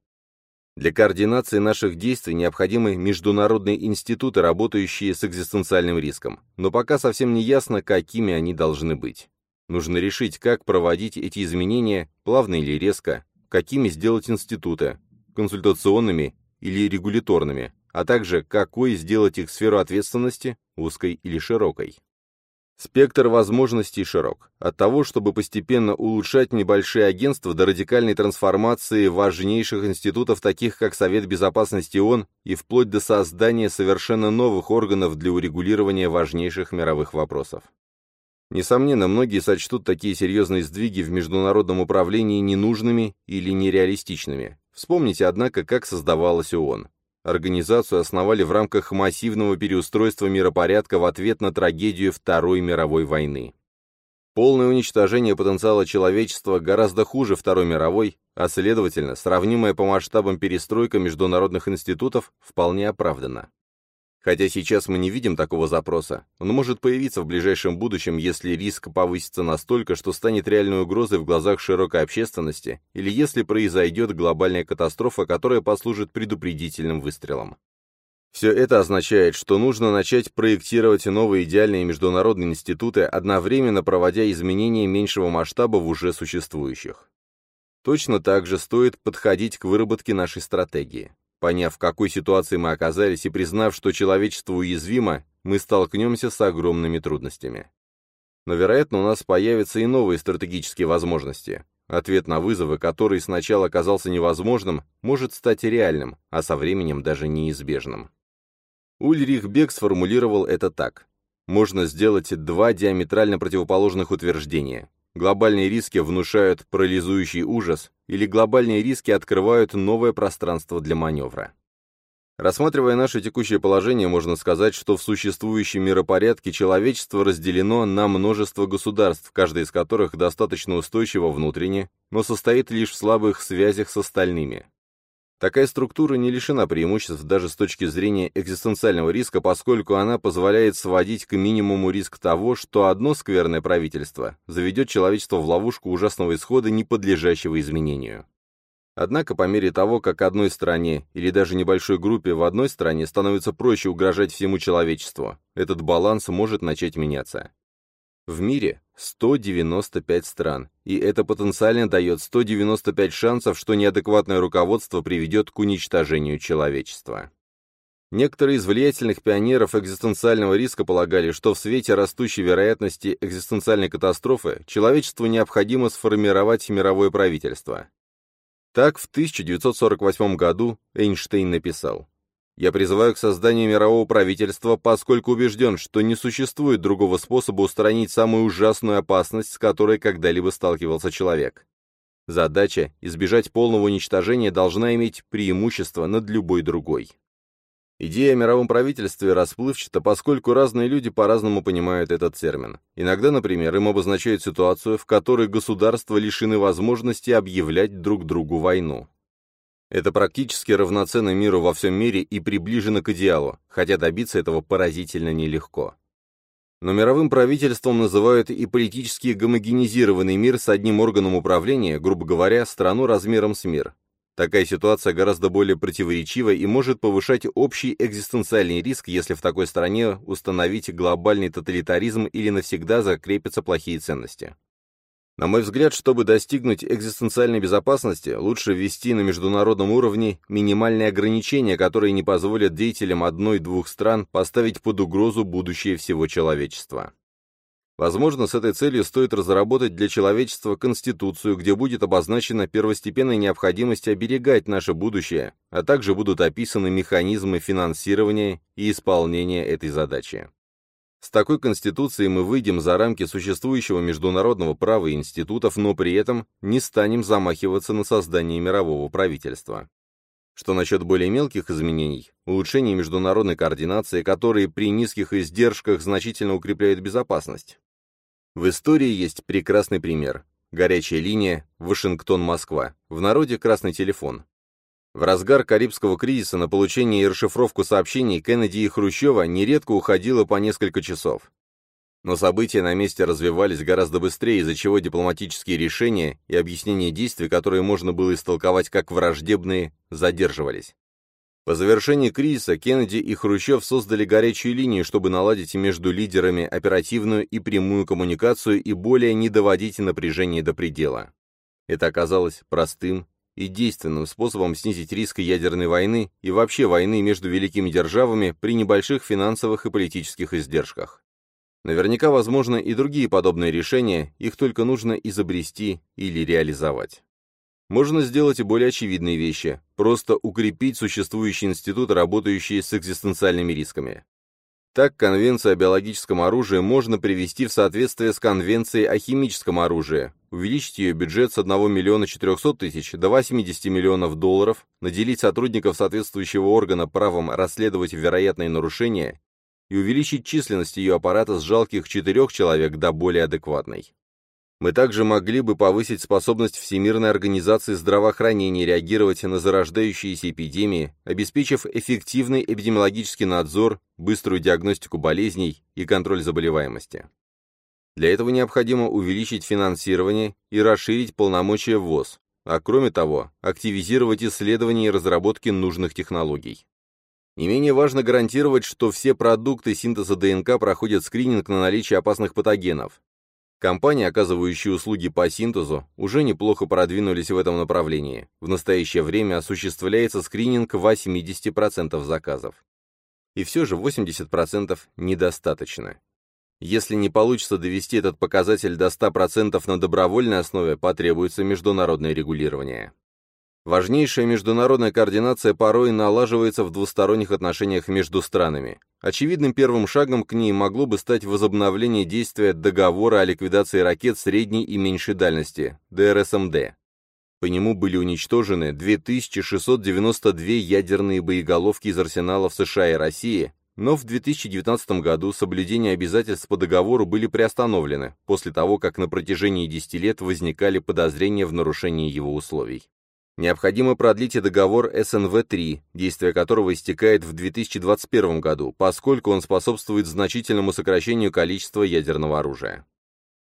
Для координации наших действий необходимы международные институты, работающие с экзистенциальным риском, но пока совсем не ясно, какими они должны быть. Нужно решить, как проводить эти изменения, плавно или резко, какими сделать институты, консультационными или регуляторными, а также какой сделать их сферу ответственности, узкой или широкой. Спектр возможностей широк. От того, чтобы постепенно улучшать небольшие агентства до радикальной трансформации важнейших институтов, таких как Совет Безопасности ООН, и вплоть до создания совершенно новых органов для урегулирования важнейших мировых вопросов. Несомненно, многие сочтут такие серьезные сдвиги в международном управлении ненужными или нереалистичными. Вспомните, однако, как создавалась ООН. Организацию основали в рамках массивного переустройства миропорядка в ответ на трагедию Второй мировой войны. Полное уничтожение потенциала человечества гораздо хуже Второй мировой, а следовательно, сравнимая по масштабам перестройка международных институтов вполне оправдана. Хотя сейчас мы не видим такого запроса, он может появиться в ближайшем будущем, если риск повысится настолько, что станет реальной угрозой в глазах широкой общественности, или если произойдет глобальная катастрофа, которая послужит предупредительным выстрелом. Все это означает, что нужно начать проектировать новые идеальные международные институты, одновременно проводя изменения меньшего масштаба в уже существующих. Точно так же стоит подходить к выработке нашей стратегии. Поняв, в какой ситуации мы оказались, и признав, что человечество уязвимо, мы столкнемся с огромными трудностями. Но, вероятно, у нас появятся и новые стратегические возможности. Ответ на вызовы, который сначала казался невозможным, может стать реальным, а со временем даже неизбежным. Ульрих Бек сформулировал это так. Можно сделать два диаметрально противоположных утверждения. Глобальные риски внушают парализующий ужас, или глобальные риски открывают новое пространство для маневра. Рассматривая наше текущее положение, можно сказать, что в существующем миропорядке человечество разделено на множество государств, каждое из которых достаточно устойчиво внутренне, но состоит лишь в слабых связях с остальными. Такая структура не лишена преимуществ даже с точки зрения экзистенциального риска, поскольку она позволяет сводить к минимуму риск того, что одно скверное правительство заведет человечество в ловушку ужасного исхода, не подлежащего изменению. Однако по мере того, как одной стране или даже небольшой группе в одной стране становится проще угрожать всему человечеству, этот баланс может начать меняться. В мире 195 стран, и это потенциально дает 195 шансов, что неадекватное руководство приведет к уничтожению человечества. Некоторые из влиятельных пионеров экзистенциального риска полагали, что в свете растущей вероятности экзистенциальной катастрофы человечеству необходимо сформировать мировое правительство. Так, в 1948 году Эйнштейн написал я призываю к созданию мирового правительства, поскольку убежден, что не существует другого способа устранить самую ужасную опасность, с которой когда-либо сталкивался человек. Задача избежать полного уничтожения должна иметь преимущество над любой другой. Идея о мировом правительстве расплывчата, поскольку разные люди по-разному понимают этот термин. Иногда, например, им обозначают ситуацию, в которой государства лишены возможности объявлять друг другу войну. Это практически равноценно миру во всем мире и приближено к идеалу, хотя добиться этого поразительно нелегко. Но мировым правительством называют и политически гомогенизированный мир с одним органом управления, грубо говоря, страну размером с мир. Такая ситуация гораздо более противоречива и может повышать общий экзистенциальный риск, если в такой стране установить глобальный тоталитаризм или навсегда закрепятся плохие ценности. На мой взгляд, чтобы достигнуть экзистенциальной безопасности, лучше ввести на международном уровне минимальные ограничения, которые не позволят деятелям одной-двух стран поставить под угрозу будущее всего человечества. Возможно, с этой целью стоит разработать для человечества конституцию, где будет обозначена первостепенная необходимость оберегать наше будущее, а также будут описаны механизмы финансирования и исполнения этой задачи. С такой конституцией мы выйдем за рамки существующего международного права и институтов, но при этом не станем замахиваться на создание мирового правительства. Что насчет более мелких изменений, улучшения международной координации, которые при низких издержках значительно укрепляют безопасность? В истории есть прекрасный пример. Горячая линия Вашингтон-Москва, в народе красный телефон. В разгар Карибского кризиса на получение и расшифровку сообщений Кеннеди и Хрущева нередко уходило по несколько часов. Но события на месте развивались гораздо быстрее, из-за чего дипломатические решения и объяснения действий, которые можно было истолковать как враждебные, задерживались. По завершении кризиса Кеннеди и Хрущев создали горячую линию, чтобы наладить между лидерами оперативную и прямую коммуникацию и более не доводить напряжение до предела. Это оказалось простым и действенным способом снизить риск ядерной войны и вообще войны между великими державами при небольших финансовых и политических издержках. Наверняка возможны и другие подобные решения, их только нужно изобрести или реализовать. Можно сделать и более очевидные вещи, просто укрепить существующие институты, работающие с экзистенциальными рисками. Так, Конвенцию о биологическом оружии можно привести в соответствие с Конвенцией о химическом оружии, увеличить ее бюджет с 1 миллиона 400 тысяч до 80 миллионов долларов, наделить сотрудников соответствующего органа правом расследовать вероятные нарушения и увеличить численность ее аппарата с жалких четырех человек до более адекватной. Мы также могли бы повысить способность Всемирной организации здравоохранения реагировать на зарождающиеся эпидемии, обеспечив эффективный эпидемиологический надзор, быструю диагностику болезней и контроль заболеваемости. Для этого необходимо увеличить финансирование и расширить полномочия ВОЗ, а кроме того, активизировать исследования и разработки нужных технологий. Не менее важно гарантировать, что все продукты синтеза ДНК проходят скрининг на наличие опасных патогенов, Компании, оказывающие услуги по синтезу, уже неплохо продвинулись в этом направлении. В настоящее время осуществляется скрининг 80% заказов. И все же 80% недостаточно. Если не получится довести этот показатель до 100% на добровольной основе, потребуется международное регулирование. Важнейшая международная координация порой налаживается в двусторонних отношениях между странами. Очевидным первым шагом к ней могло бы стать возобновление действия договора о ликвидации ракет средней и меньшей дальности, ДРСМД. По нему были уничтожены 2692 ядерные боеголовки из арсеналов США и России, но в 2019 году соблюдение обязательств по договору были приостановлены, после того, как на протяжении 10 лет возникали подозрения в нарушении его условий. Необходимо продлить и договор СНВ-3, действие которого истекает в 2021 году, поскольку он способствует значительному сокращению количества ядерного оружия.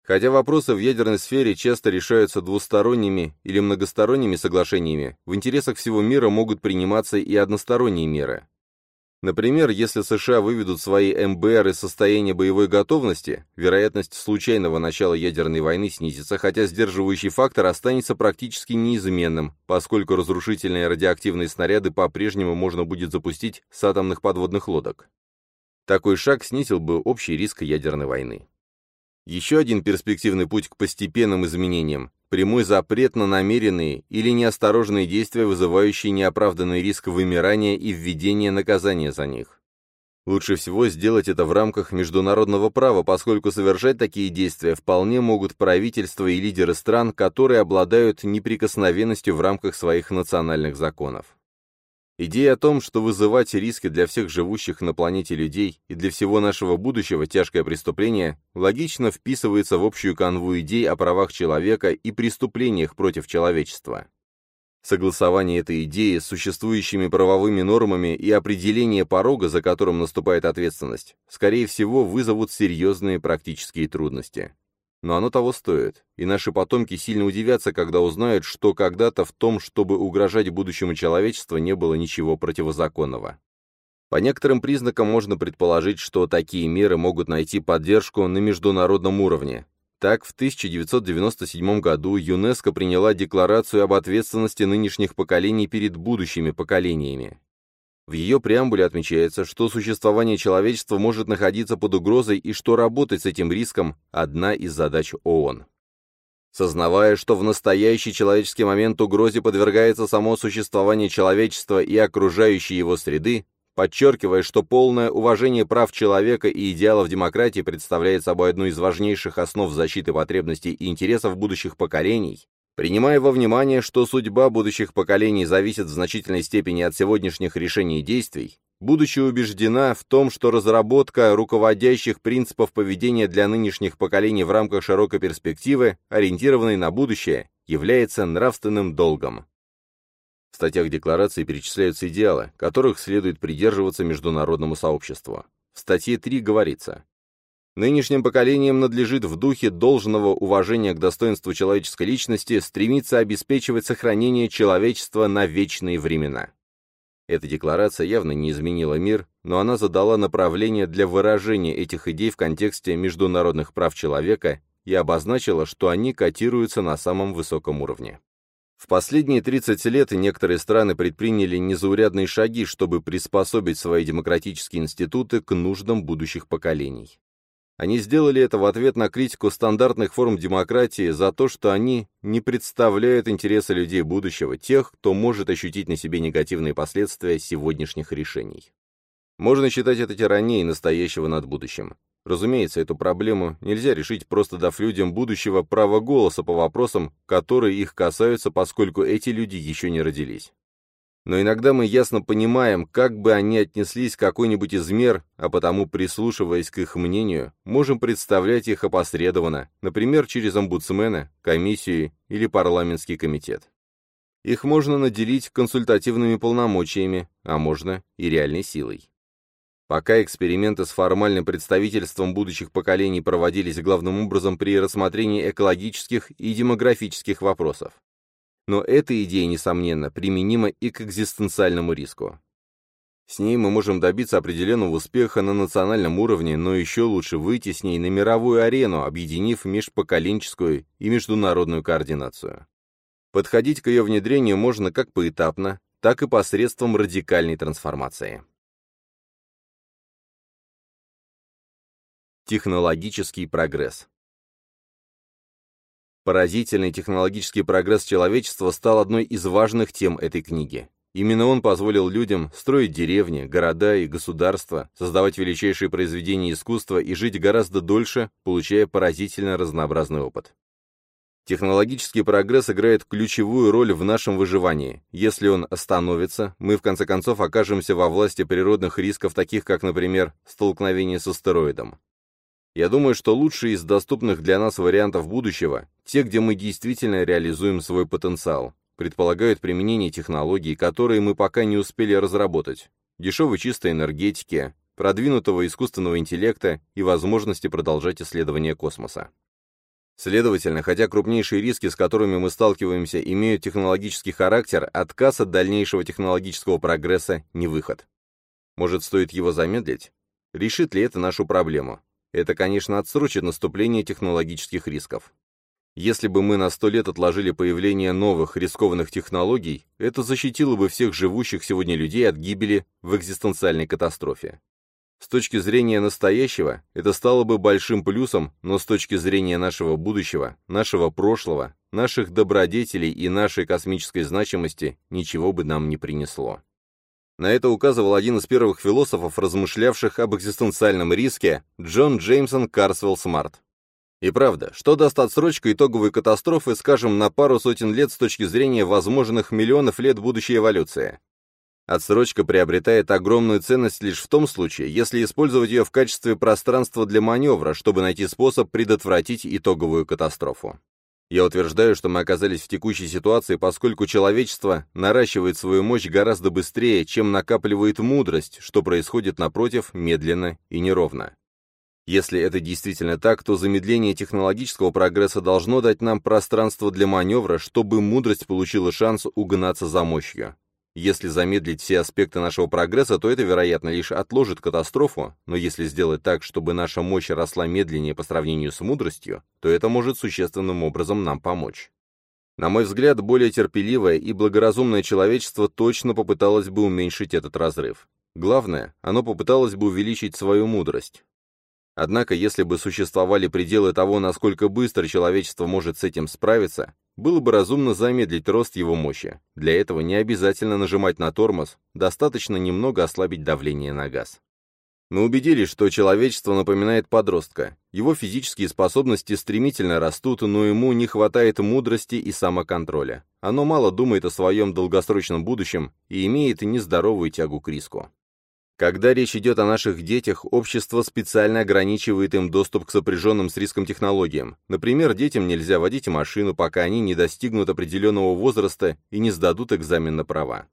Хотя вопросы в ядерной сфере часто решаются двусторонними или многосторонними соглашениями, в интересах всего мира могут приниматься и односторонние меры. Например, если США выведут свои МБР из состояния боевой готовности, вероятность случайного начала ядерной войны снизится, хотя сдерживающий фактор останется практически неизменным, поскольку разрушительные радиоактивные снаряды по-прежнему можно будет запустить с атомных подводных лодок. Такой шаг снизил бы общий риск ядерной войны. Еще один перспективный путь к постепенным изменениям прямой запрет на намеренные или неосторожные действия, вызывающие неоправданный риск вымирания и введения наказания за них. Лучше всего сделать это в рамках международного права, поскольку совершать такие действия вполне могут правительства и лидеры стран, которые обладают неприкосновенностью в рамках своих национальных законов. Идея о том, что вызывать риски для всех живущих на планете людей и для всего нашего будущего тяжкое преступление, логично вписывается в общую канву идей о правах человека и преступлениях против человечества. Согласование этой идеи с существующими правовыми нормами и определение порога, за которым наступает ответственность, скорее всего, вызовут серьезные практические трудности. Но оно того стоит, и наши потомки сильно удивятся, когда узнают, что когда-то в том, чтобы угрожать будущему человечеству, не было ничего противозаконного. По некоторым признакам можно предположить, что такие меры могут найти поддержку на международном уровне. Так, в 1997 году ЮНЕСКО приняла декларацию об ответственности нынешних поколений перед будущими поколениями. В ее преамбуле отмечается, что существование человечества может находиться под угрозой и что работать с этим риском – одна из задач ООН. Сознавая, что в настоящий человеческий момент угрозе подвергается само существование человечества и окружающей его среды, подчеркивая, что полное уважение прав человека и идеалов демократии представляет собой одну из важнейших основ защиты потребностей и интересов будущих поколений, Принимая во внимание, что судьба будущих поколений зависит в значительной степени от сегодняшних решений и действий, будучи убеждена в том, что разработка руководящих принципов поведения для нынешних поколений в рамках широкой перспективы, ориентированной на будущее, является нравственным долгом. В статьях декларации перечисляются идеалы, которых следует придерживаться международному сообществу. В статье 3 говорится, Нынешним поколениям надлежит в духе должного уважения к достоинству человеческой личности стремиться обеспечивать сохранение человечества на вечные времена. Эта декларация явно не изменила мир, но она задала направление для выражения этих идей в контексте международных прав человека и обозначила, что они котируются на самом высоком уровне. В последние 30 лет некоторые страны предприняли незаурядные шаги, чтобы приспособить свои демократические институты к нуждам будущих поколений. Они сделали это в ответ на критику стандартных форм демократии за то, что они не представляют интересы людей будущего, тех, кто может ощутить на себе негативные последствия сегодняшних решений. Можно считать это тиранией настоящего над будущим. Разумеется, эту проблему нельзя решить, просто дав людям будущего право голоса по вопросам, которые их касаются, поскольку эти люди еще не родились но иногда мы ясно понимаем, как бы они отнеслись к какой-нибудь из мер, а потому, прислушиваясь к их мнению, можем представлять их опосредованно, например, через омбудсмена, комиссию или парламентский комитет. Их можно наделить консультативными полномочиями, а можно и реальной силой. Пока эксперименты с формальным представительством будущих поколений проводились главным образом при рассмотрении экологических и демографических вопросов. Но эта идея, несомненно, применима и к экзистенциальному риску. С ней мы можем добиться определенного успеха на национальном уровне, но еще лучше выйти с ней на мировую арену, объединив межпоколенческую и международную координацию. Подходить к ее внедрению можно как поэтапно, так и посредством радикальной трансформации. Технологический прогресс Поразительный технологический прогресс человечества стал одной из важных тем этой книги. Именно он позволил людям строить деревни, города и государства, создавать величайшие произведения искусства и жить гораздо дольше, получая поразительно разнообразный опыт. Технологический прогресс играет ключевую роль в нашем выживании. Если он остановится, мы в конце концов окажемся во власти природных рисков, таких как, например, столкновение с астероидом. Я думаю, что лучшие из доступных для нас вариантов будущего, те, где мы действительно реализуем свой потенциал, предполагают применение технологий, которые мы пока не успели разработать, дешевой чистой энергетики, продвинутого искусственного интеллекта и возможности продолжать исследования космоса. Следовательно, хотя крупнейшие риски, с которыми мы сталкиваемся, имеют технологический характер, отказ от дальнейшего технологического прогресса – не выход. Может, стоит его замедлить? Решит ли это нашу проблему? Это, конечно, отсрочит наступление технологических рисков. Если бы мы на сто лет отложили появление новых рискованных технологий, это защитило бы всех живущих сегодня людей от гибели в экзистенциальной катастрофе. С точки зрения настоящего, это стало бы большим плюсом, но с точки зрения нашего будущего, нашего прошлого, наших добродетелей и нашей космической значимости ничего бы нам не принесло. На это указывал один из первых философов, размышлявших об экзистенциальном риске, Джон Джеймсон Карсвелл Смарт. И правда, что даст отсрочка итоговой катастрофы, скажем, на пару сотен лет с точки зрения возможных миллионов лет будущей эволюции? Отсрочка приобретает огромную ценность лишь в том случае, если использовать ее в качестве пространства для маневра, чтобы найти способ предотвратить итоговую катастрофу. Я утверждаю, что мы оказались в текущей ситуации, поскольку человечество наращивает свою мощь гораздо быстрее, чем накапливает мудрость, что происходит, напротив, медленно и неровно. Если это действительно так, то замедление технологического прогресса должно дать нам пространство для маневра, чтобы мудрость получила шанс угнаться за мощью. Если замедлить все аспекты нашего прогресса, то это, вероятно, лишь отложит катастрофу, но если сделать так, чтобы наша мощь росла медленнее по сравнению с мудростью, то это может существенным образом нам помочь. На мой взгляд, более терпеливое и благоразумное человечество точно попыталось бы уменьшить этот разрыв. Главное, оно попыталось бы увеличить свою мудрость. Однако, если бы существовали пределы того, насколько быстро человечество может с этим справиться, было бы разумно замедлить рост его мощи. Для этого не обязательно нажимать на тормоз, достаточно немного ослабить давление на газ. Мы убедились, что человечество напоминает подростка. Его физические способности стремительно растут, но ему не хватает мудрости и самоконтроля. Оно мало думает о своем долгосрочном будущем и имеет нездоровую тягу к риску. Когда речь идет о наших детях, общество специально ограничивает им доступ к сопряженным с риском технологиям. Например, детям нельзя водить машину, пока они не достигнут определенного возраста и не сдадут экзамен на права.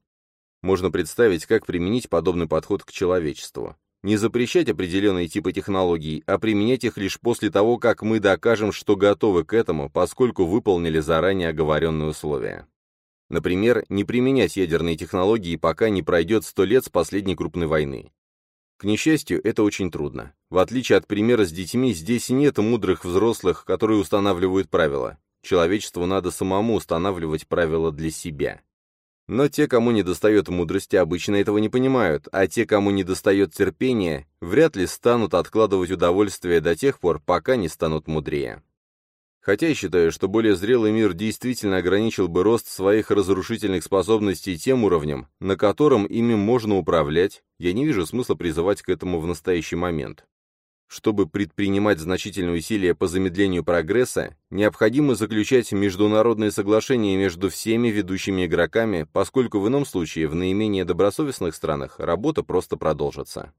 Можно представить, как применить подобный подход к человечеству. Не запрещать определенные типы технологий, а применять их лишь после того, как мы докажем, что готовы к этому, поскольку выполнили заранее оговоренные условия. Например, не применять ядерные технологии, пока не пройдет сто лет с последней крупной войны. К несчастью, это очень трудно. В отличие от примера с детьми, здесь нет мудрых взрослых, которые устанавливают правила. Человечеству надо самому устанавливать правила для себя. Но те, кому недостает мудрости, обычно этого не понимают, а те, кому недостает терпения, вряд ли станут откладывать удовольствие до тех пор, пока не станут мудрее. Хотя я считаю, что более зрелый мир действительно ограничил бы рост своих разрушительных способностей тем уровнем, на котором ими можно управлять, я не вижу смысла призывать к этому в настоящий момент. Чтобы предпринимать значительные усилия по замедлению прогресса, необходимо заключать международные соглашения между всеми ведущими игроками, поскольку в ином случае в наименее добросовестных странах работа просто продолжится.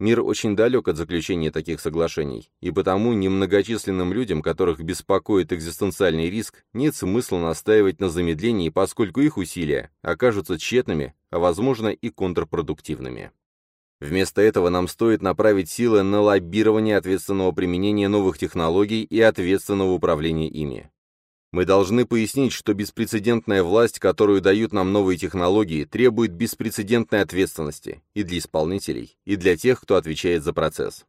Мир очень далек от заключения таких соглашений, и потому немногочисленным людям, которых беспокоит экзистенциальный риск, нет смысла настаивать на замедлении, поскольку их усилия окажутся тщетными, а возможно и контрпродуктивными. Вместо этого нам стоит направить силы на лоббирование ответственного применения новых технологий и ответственного управления ими. Мы должны пояснить, что беспрецедентная власть, которую дают нам новые технологии, требует беспрецедентной ответственности и для исполнителей, и для тех, кто отвечает за процесс.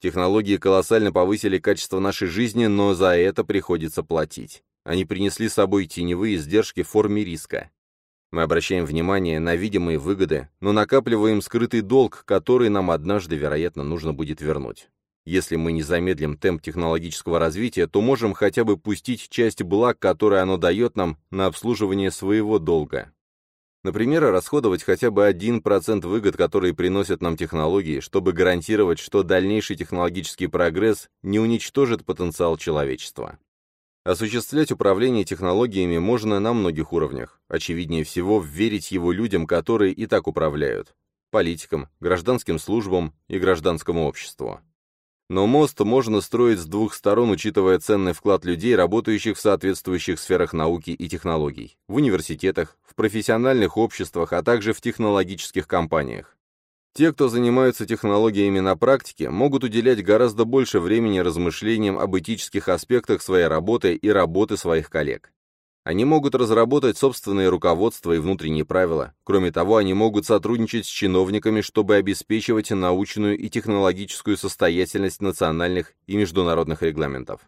Технологии колоссально повысили качество нашей жизни, но за это приходится платить. Они принесли с собой теневые издержки в форме риска. Мы обращаем внимание на видимые выгоды, но накапливаем скрытый долг, который нам однажды, вероятно, нужно будет вернуть. Если мы не замедлим темп технологического развития, то можем хотя бы пустить часть благ, которые оно дает нам, на обслуживание своего долга. Например, расходовать хотя бы 1% выгод, которые приносят нам технологии, чтобы гарантировать, что дальнейший технологический прогресс не уничтожит потенциал человечества. Осуществлять управление технологиями можно на многих уровнях. Очевиднее всего верить его людям, которые и так управляют. Политикам, гражданским службам и гражданскому обществу. Но мост можно строить с двух сторон, учитывая ценный вклад людей, работающих в соответствующих сферах науки и технологий, в университетах, в профессиональных обществах, а также в технологических компаниях. Те, кто занимаются технологиями на практике, могут уделять гораздо больше времени размышлениям об этических аспектах своей работы и работы своих коллег. Они могут разработать собственные руководства и внутренние правила. Кроме того, они могут сотрудничать с чиновниками, чтобы обеспечивать научную и технологическую состоятельность национальных и международных регламентов.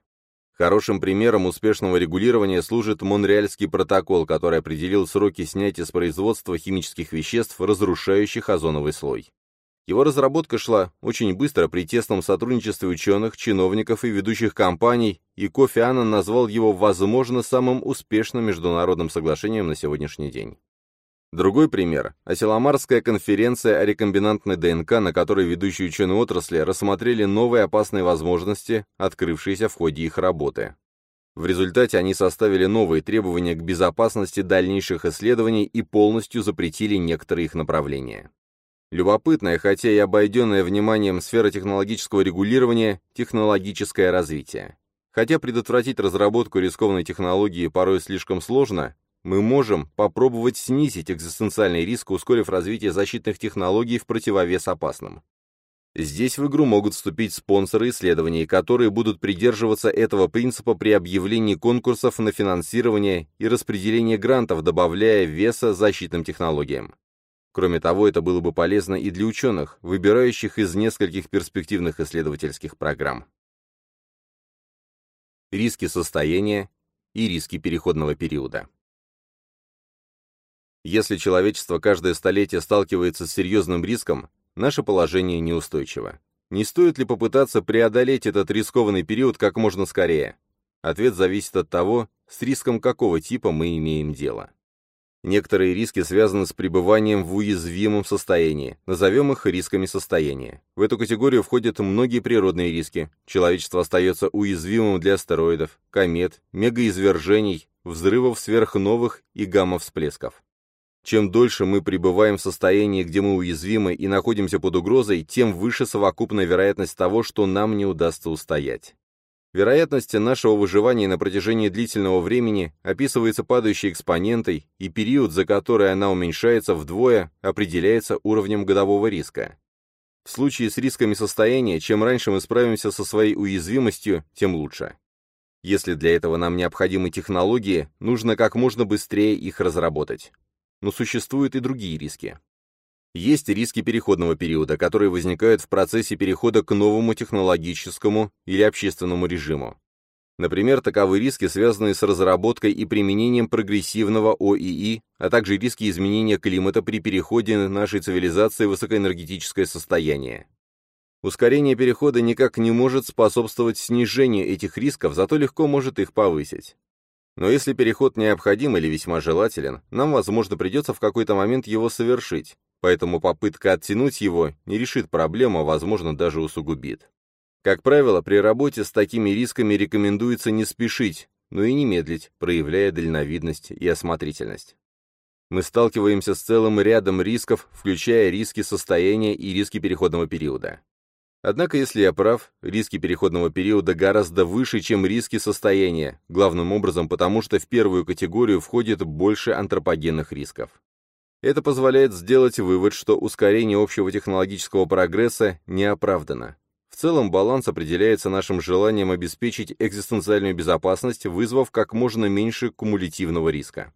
Хорошим примером успешного регулирования служит Монреальский протокол, который определил сроки снятия с производства химических веществ, разрушающих озоновый слой. Его разработка шла очень быстро при тесном сотрудничестве ученых, чиновников и ведущих компаний, и Кофи Аннан назвал его, возможно, самым успешным международным соглашением на сегодняшний день. Другой пример – Асиламарская конференция о рекомбинантной ДНК, на которой ведущие ученые отрасли рассмотрели новые опасные возможности, открывшиеся в ходе их работы. В результате они составили новые требования к безопасности дальнейших исследований и полностью запретили некоторые их направления. Любопытная, хотя и обойденная вниманием сфера технологического регулирования – технологическое развитие. Хотя предотвратить разработку рискованной технологии порой слишком сложно, мы можем попробовать снизить экзистенциальный риск, ускорив развитие защитных технологий в противовес опасным. Здесь в игру могут вступить спонсоры исследований, которые будут придерживаться этого принципа при объявлении конкурсов на финансирование и распределение грантов, добавляя веса защитным технологиям. Кроме того, это было бы полезно и для ученых, выбирающих из нескольких перспективных исследовательских программ. Риски состояния и риски переходного периода. Если человечество каждое столетие сталкивается с серьезным риском, наше положение неустойчиво. Не стоит ли попытаться преодолеть этот рискованный период как можно скорее? Ответ зависит от того, с риском какого типа мы имеем дело. Некоторые риски связаны с пребыванием в уязвимом состоянии, назовем их рисками состояния. В эту категорию входят многие природные риски. Человечество остается уязвимым для астероидов, комет, мегаизвержений, взрывов сверхновых и гамма-всплесков. Чем дольше мы пребываем в состоянии, где мы уязвимы и находимся под угрозой, тем выше совокупная вероятность того, что нам не удастся устоять. Вероятность нашего выживания на протяжении длительного времени описывается падающей экспонентой, и период, за который она уменьшается вдвое, определяется уровнем годового риска. В случае с рисками состояния, чем раньше мы справимся со своей уязвимостью, тем лучше. Если для этого нам необходимы технологии, нужно как можно быстрее их разработать. Но существуют и другие риски. Есть риски переходного периода, которые возникают в процессе перехода к новому технологическому или общественному режиму. Например, таковы риски, связанные с разработкой и применением прогрессивного ОИИ, а также риски изменения климата при переходе нашей цивилизации в высокоэнергетическое состояние. Ускорение перехода никак не может способствовать снижению этих рисков, зато легко может их повысить. Но если переход необходим или весьма желателен, нам, возможно, придется в какой-то момент его совершить, поэтому попытка оттянуть его не решит проблему, а, возможно, даже усугубит. Как правило, при работе с такими рисками рекомендуется не спешить, но и не медлить, проявляя дальновидность и осмотрительность. Мы сталкиваемся с целым рядом рисков, включая риски состояния и риски переходного периода. Однако, если я прав, риски переходного периода гораздо выше, чем риски состояния, главным образом потому, что в первую категорию входит больше антропогенных рисков. Это позволяет сделать вывод, что ускорение общего технологического прогресса не оправдано. В целом баланс определяется нашим желанием обеспечить экзистенциальную безопасность, вызвав как можно меньше кумулятивного риска.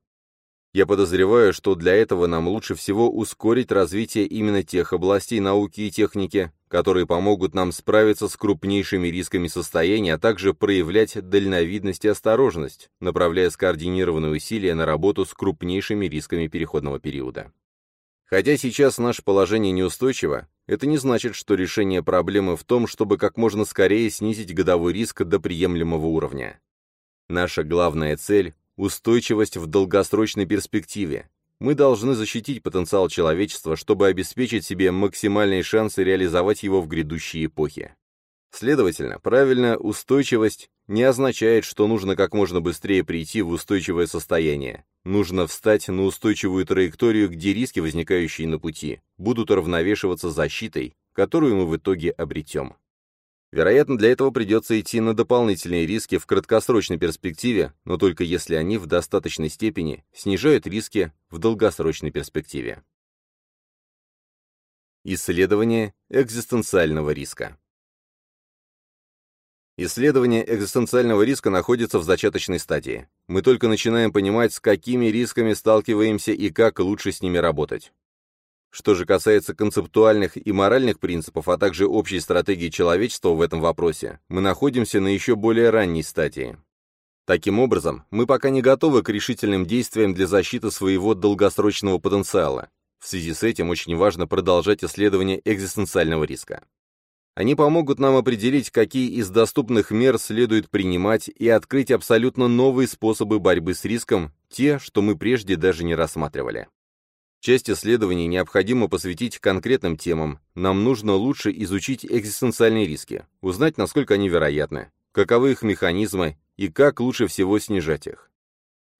Я подозреваю, что для этого нам лучше всего ускорить развитие именно тех областей науки и техники, которые помогут нам справиться с крупнейшими рисками состояния, а также проявлять дальновидность и осторожность, направляя скоординированные усилия на работу с крупнейшими рисками переходного периода. Хотя сейчас наше положение неустойчиво, это не значит, что решение проблемы в том, чтобы как можно скорее снизить годовой риск до приемлемого уровня. Наша главная цель – устойчивость в долгосрочной перспективе. Мы должны защитить потенциал человечества, чтобы обеспечить себе максимальные шансы реализовать его в грядущей эпохе. Следовательно, правильная устойчивость не означает, что нужно как можно быстрее прийти в устойчивое состояние. Нужно встать на устойчивую траекторию, где риски, возникающие на пути, будут равновешиваться защитой, которую мы в итоге обретем. Вероятно, для этого придется идти на дополнительные риски в краткосрочной перспективе, но только если они в достаточной степени снижают риски в долгосрочной перспективе. Исследование экзистенциального риска Исследование экзистенциального риска находится в зачаточной стадии. Мы только начинаем понимать, с какими рисками сталкиваемся и как лучше с ними работать. Что же касается концептуальных и моральных принципов, а также общей стратегии человечества в этом вопросе, мы находимся на еще более ранней стадии. Таким образом, мы пока не готовы к решительным действиям для защиты своего долгосрочного потенциала. В связи с этим очень важно продолжать исследование экзистенциального риска. Они помогут нам определить, какие из доступных мер следует принимать и открыть абсолютно новые способы борьбы с риском, те, что мы прежде даже не рассматривали. Часть исследований необходимо посвятить конкретным темам. Нам нужно лучше изучить экзистенциальные риски, узнать, насколько они вероятны, каковы их механизмы и как лучше всего снижать их.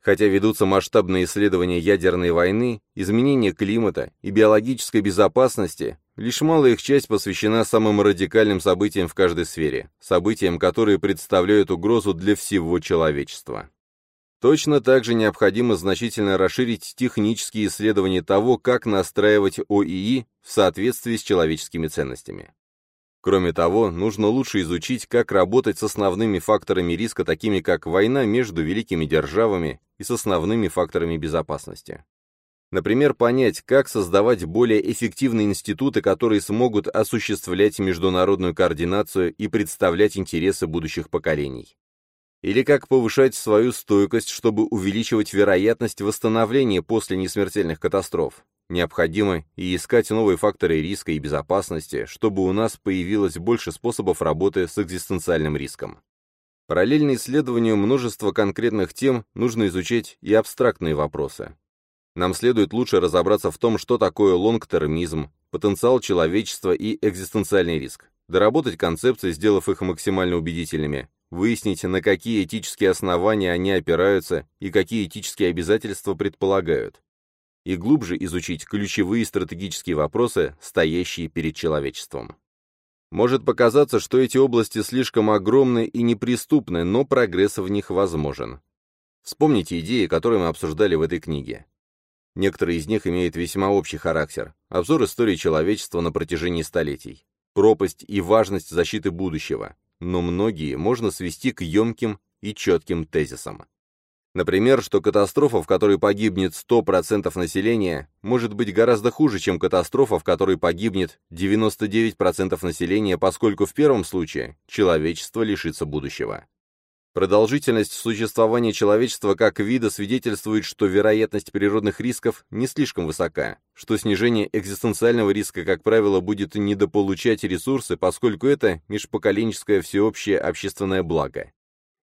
Хотя ведутся масштабные исследования ядерной войны, изменения климата и биологической безопасности, лишь малая их часть посвящена самым радикальным событиям в каждой сфере, событиям, которые представляют угрозу для всего человечества. Точно так же необходимо значительно расширить технические исследования того, как настраивать ОИИ в соответствии с человеческими ценностями. Кроме того, нужно лучше изучить, как работать с основными факторами риска, такими как война между великими державами и с основными факторами безопасности. Например, понять, как создавать более эффективные институты, которые смогут осуществлять международную координацию и представлять интересы будущих поколений. Или как повышать свою стойкость, чтобы увеличивать вероятность восстановления после несмертельных катастроф. Необходимо и искать новые факторы риска и безопасности, чтобы у нас появилось больше способов работы с экзистенциальным риском. Параллельно исследованию множества конкретных тем нужно изучать и абстрактные вопросы. Нам следует лучше разобраться в том, что такое лонгтермизм, потенциал человечества и экзистенциальный риск, доработать концепции, сделав их максимально убедительными, выяснить, на какие этические основания они опираются и какие этические обязательства предполагают, и глубже изучить ключевые стратегические вопросы, стоящие перед человечеством. Может показаться, что эти области слишком огромны и неприступны, но прогресс в них возможен. Вспомните идеи, которые мы обсуждали в этой книге. Некоторые из них имеют весьма общий характер. Обзор истории человечества на протяжении столетий. Пропасть и важность защиты будущего. Но многие можно свести к емким и четким тезисам. Например, что катастрофа, в которой погибнет 100% населения, может быть гораздо хуже, чем катастрофа, в которой погибнет 99% населения, поскольку в первом случае человечество лишится будущего. Продолжительность существования человечества как вида свидетельствует, что вероятность природных рисков не слишком высока, что снижение экзистенциального риска, как правило, будет недополучать ресурсы, поскольку это межпоколенческое всеобщее общественное благо,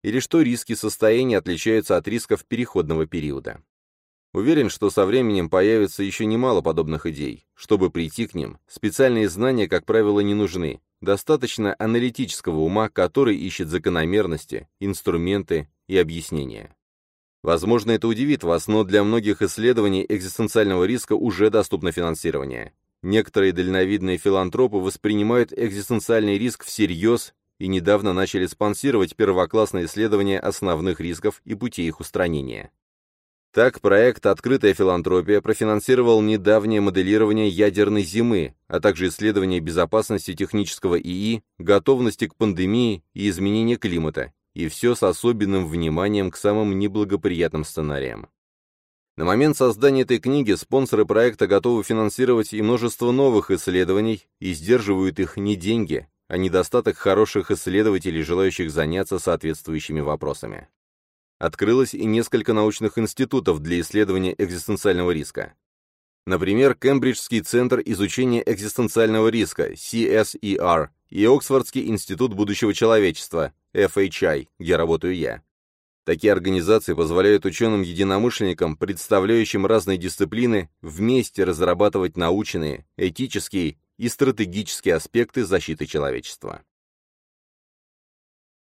или что риски состояния отличаются от рисков переходного периода. Уверен, что со временем появится еще немало подобных идей. Чтобы прийти к ним, специальные знания, как правило, не нужны, Достаточно аналитического ума, который ищет закономерности, инструменты и объяснения. Возможно, это удивит вас, но для многих исследований экзистенциального риска уже доступно финансирование. Некоторые дальновидные филантропы воспринимают экзистенциальный риск всерьез и недавно начали спонсировать первоклассные исследования основных рисков и путей их устранения. Так, проект «Открытая филантропия» профинансировал недавнее моделирование ядерной зимы, а также исследование безопасности технического ИИ, готовности к пандемии и изменения климата, и все с особенным вниманием к самым неблагоприятным сценариям. На момент создания этой книги спонсоры проекта готовы финансировать и множество новых исследований, и сдерживают их не деньги, а недостаток хороших исследователей, желающих заняться соответствующими вопросами. Открылось и несколько научных институтов для исследования экзистенциального риска. Например, Кембриджский центр изучения экзистенциального риска, CSER, и Оксфордский институт будущего человечества, FHI, где работаю я. Такие организации позволяют ученым-единомышленникам, представляющим разные дисциплины, вместе разрабатывать научные, этические и стратегические аспекты защиты человечества.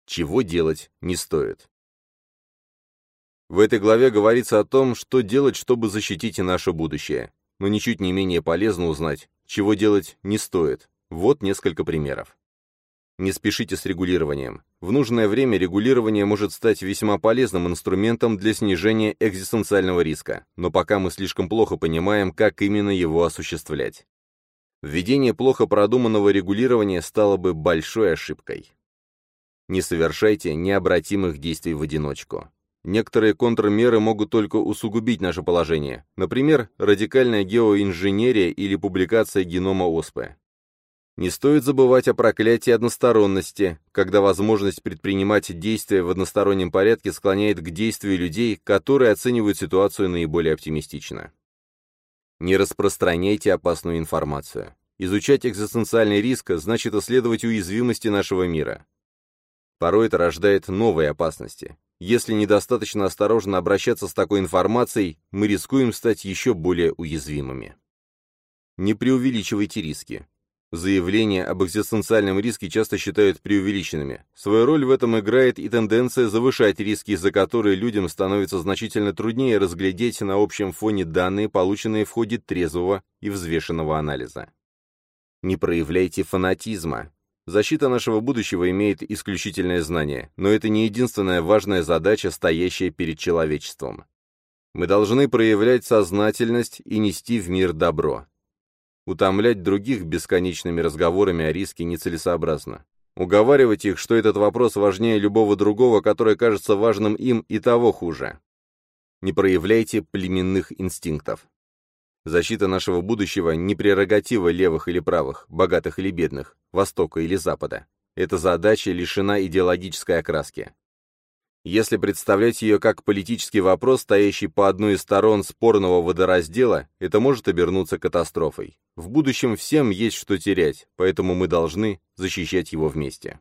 Чего делать не стоит? В этой главе говорится о том, что делать, чтобы защитить наше будущее. Но ничуть не менее полезно узнать, чего делать не стоит. Вот несколько примеров. Не спешите с регулированием. В нужное время регулирование может стать весьма полезным инструментом для снижения экзистенциального риска, но пока мы слишком плохо понимаем, как именно его осуществлять. Введение плохо продуманного регулирования стало бы большой ошибкой. Не совершайте необратимых действий в одиночку. Некоторые контрмеры могут только усугубить наше положение, например, радикальная геоинженерия или публикация генома оспы. Не стоит забывать о проклятии односторонности, когда возможность предпринимать действия в одностороннем порядке склоняет к действию людей, которые оценивают ситуацию наиболее оптимистично. Не распространяйте опасную информацию. Изучать экзистенциальный риск значит исследовать уязвимости нашего мира. Порой это рождает новые опасности. Если недостаточно осторожно обращаться с такой информацией, мы рискуем стать еще более уязвимыми. Не преувеличивайте риски. Заявления об экзистенциальном риске часто считают преувеличенными. Свою роль в этом играет и тенденция завышать риски, из-за которой людям становится значительно труднее разглядеть на общем фоне данные, полученные в ходе трезвого и взвешенного анализа. Не проявляйте фанатизма. Защита нашего будущего имеет исключительное знание, но это не единственная важная задача, стоящая перед человечеством. Мы должны проявлять сознательность и нести в мир добро. Утомлять других бесконечными разговорами о риске нецелесообразно. Уговаривать их, что этот вопрос важнее любого другого, который кажется важным им, и того хуже. Не проявляйте племенных инстинктов. Защита нашего будущего не прерогатива левых или правых, богатых или бедных, Востока или Запада. Эта задача лишена идеологической окраски. Если представлять ее как политический вопрос, стоящий по одной из сторон спорного водораздела, это может обернуться катастрофой. В будущем всем есть что терять, поэтому мы должны защищать его вместе.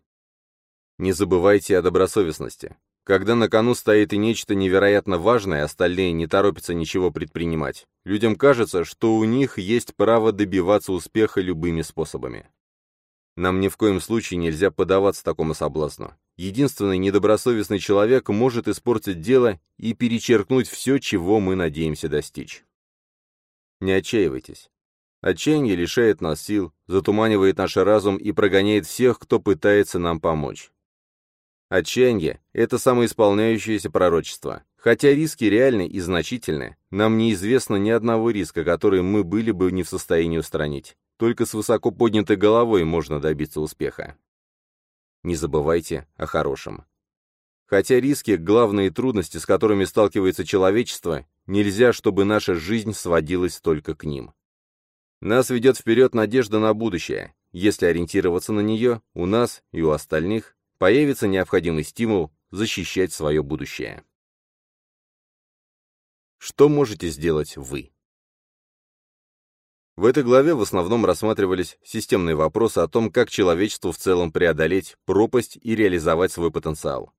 Не забывайте о добросовестности. Когда на кону стоит и нечто невероятно важное, остальные не торопятся ничего предпринимать. Людям кажется, что у них есть право добиваться успеха любыми способами. Нам ни в коем случае нельзя поддаваться такому соблазну. Единственный недобросовестный человек может испортить дело и перечеркнуть все, чего мы надеемся достичь. Не отчаивайтесь. Отчаяние лишает нас сил, затуманивает наш разум и прогоняет всех, кто пытается нам помочь. Отчаяние – это самоисполняющееся пророчество. Хотя риски реальны и значительны, нам неизвестно ни одного риска, который мы были бы не в состоянии устранить. Только с высоко поднятой головой можно добиться успеха. Не забывайте о хорошем. Хотя риски – главные трудности, с которыми сталкивается человечество, нельзя, чтобы наша жизнь сводилась только к ним. Нас ведет вперед надежда на будущее. Если ориентироваться на нее, у нас и у остальных появится необходимый стимул защищать свое будущее. Что можете сделать вы? В этой главе в основном рассматривались системные вопросы о том, как человечеству в целом преодолеть пропасть и реализовать свой потенциал.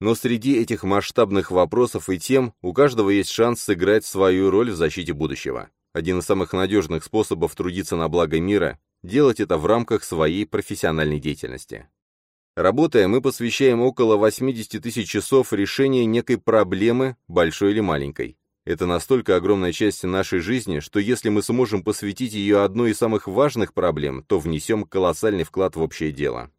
Но среди этих масштабных вопросов и тем у каждого есть шанс сыграть свою роль в защите будущего. Один из самых надежных способов трудиться на благо мира – делать это в рамках своей профессиональной деятельности. Работая, мы посвящаем около 80 тысяч часов решению некой проблемы, большой или маленькой. Это настолько огромная часть нашей жизни, что если мы сможем посвятить ее одной из самых важных проблем, то внесем колоссальный вклад в общее дело.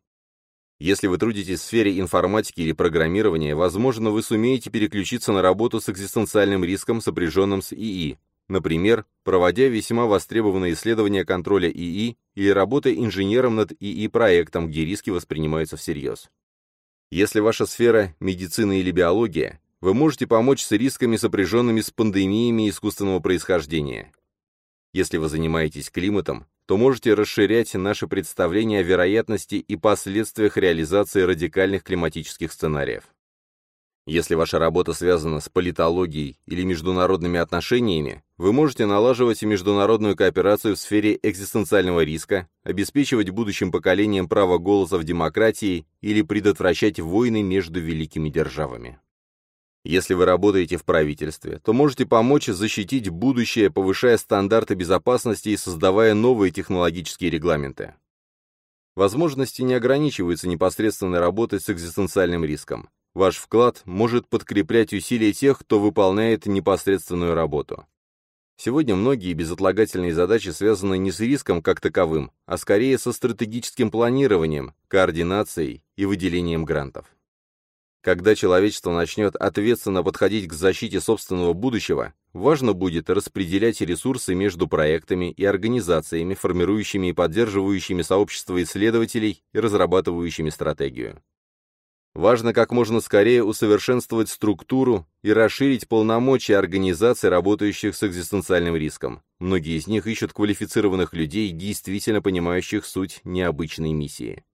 Если вы трудитесь в сфере информатики или программирования, возможно, вы сумеете переключиться на работу с экзистенциальным риском, сопряженным с ИИ, например, проводя весьма востребованные исследования контроля ИИ или работая инженером над ИИ-проектом, где риски воспринимаются всерьез. Если ваша сфера – медицина или биология, вы можете помочь с рисками, сопряженными с пандемиями искусственного происхождения. Если вы занимаетесь климатом, то можете расширять наше представление о вероятности и последствиях реализации радикальных климатических сценариев. Если ваша работа связана с политологией или международными отношениями, вы можете налаживать международную кооперацию в сфере экзистенциального риска, обеспечивать будущим поколениям право голоса в демократии или предотвращать войны между великими державами. Если вы работаете в правительстве, то можете помочь защитить будущее, повышая стандарты безопасности и создавая новые технологические регламенты. Возможности не ограничиваются непосредственной работой с экзистенциальным риском. Ваш вклад может подкреплять усилия тех, кто выполняет непосредственную работу. Сегодня многие безотлагательные задачи связаны не с риском как таковым, а скорее со стратегическим планированием, координацией и выделением грантов. Когда человечество начнет ответственно подходить к защите собственного будущего, важно будет распределять ресурсы между проектами и организациями, формирующими и поддерживающими сообщество исследователей и разрабатывающими стратегию. Важно как можно скорее усовершенствовать структуру и расширить полномочия организаций, работающих с экзистенциальным риском. Многие из них ищут квалифицированных людей, действительно понимающих суть необычной миссии.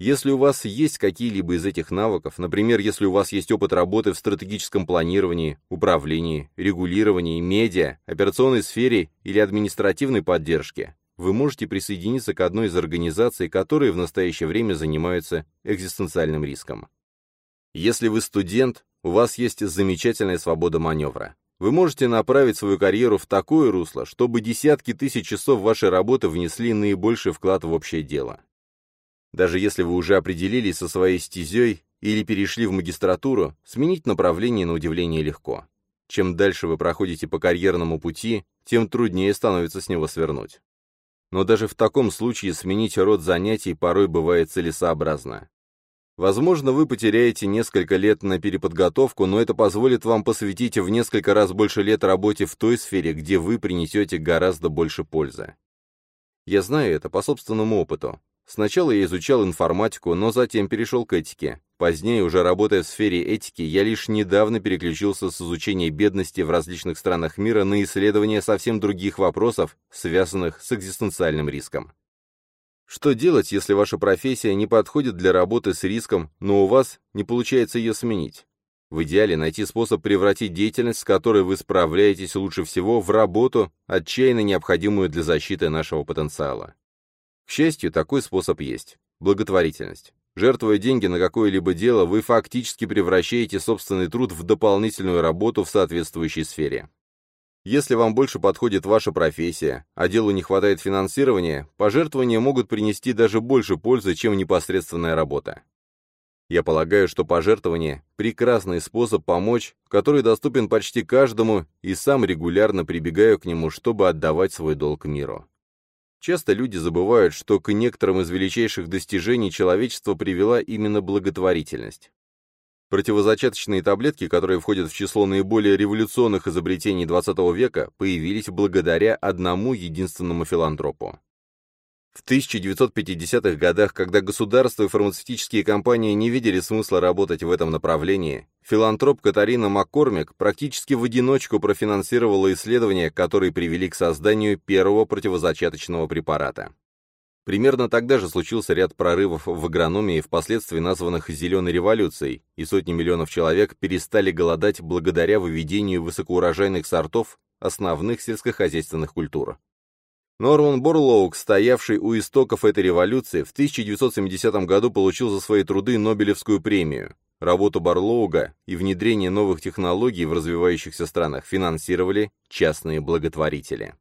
Если у вас есть какие-либо из этих навыков, например, если у вас есть опыт работы в стратегическом планировании, управлении, регулировании, медиа, операционной сфере или административной поддержке, вы можете присоединиться к одной из организаций, которые в настоящее время занимаются экзистенциальным риском. Если вы студент, у вас есть замечательная свобода маневра. Вы можете направить свою карьеру в такое русло, чтобы десятки тысяч часов вашей работы внесли наибольший вклад в общее дело. Даже если вы уже определились со своей стезей или перешли в магистратуру, сменить направление на удивление легко. Чем дальше вы проходите по карьерному пути, тем труднее становится с него свернуть. Но даже в таком случае сменить род занятий порой бывает целесообразно. Возможно, вы потеряете несколько лет на переподготовку, но это позволит вам посвятить в несколько раз больше лет работе в той сфере, где вы принесете гораздо больше пользы. Я знаю это по собственному опыту. Сначала я изучал информатику, но затем перешел к этике. Позднее, уже работая в сфере этики, я лишь недавно переключился с изучения бедности в различных странах мира на исследование совсем других вопросов, связанных с экзистенциальным риском. Что делать, если ваша профессия не подходит для работы с риском, но у вас не получается ее сменить? В идеале найти способ превратить деятельность, с которой вы справляетесь лучше всего, в работу, отчаянно необходимую для защиты нашего потенциала. К счастью, такой способ есть. Благотворительность. Жертвуя деньги на какое-либо дело, вы фактически превращаете собственный труд в дополнительную работу в соответствующей сфере. Если вам больше подходит ваша профессия, а делу не хватает финансирования, пожертвования могут принести даже больше пользы, чем непосредственная работа. Я полагаю, что пожертвование – прекрасный способ помочь, который доступен почти каждому, и сам регулярно прибегаю к нему, чтобы отдавать свой долг миру. Часто люди забывают, что к некоторым из величайших достижений человечества привела именно благотворительность. Противозачаточные таблетки, которые входят в число наиболее революционных изобретений XX века, появились благодаря одному единственному филантропу. В 1950-х годах, когда государство и фармацевтические компании не видели смысла работать в этом направлении, филантроп Катарина Маккормик практически в одиночку профинансировала исследования, которые привели к созданию первого противозачаточного препарата. Примерно тогда же случился ряд прорывов в агрономии, впоследствии названных «зеленой революцией», и сотни миллионов человек перестали голодать благодаря выведению высокоурожайных сортов основных сельскохозяйственных культур. Норман Борлоук, стоявший у истоков этой революции, в 1970 году получил за свои труды Нобелевскую премию. Работу Барлоуга и внедрение новых технологий в развивающихся странах финансировали частные благотворители.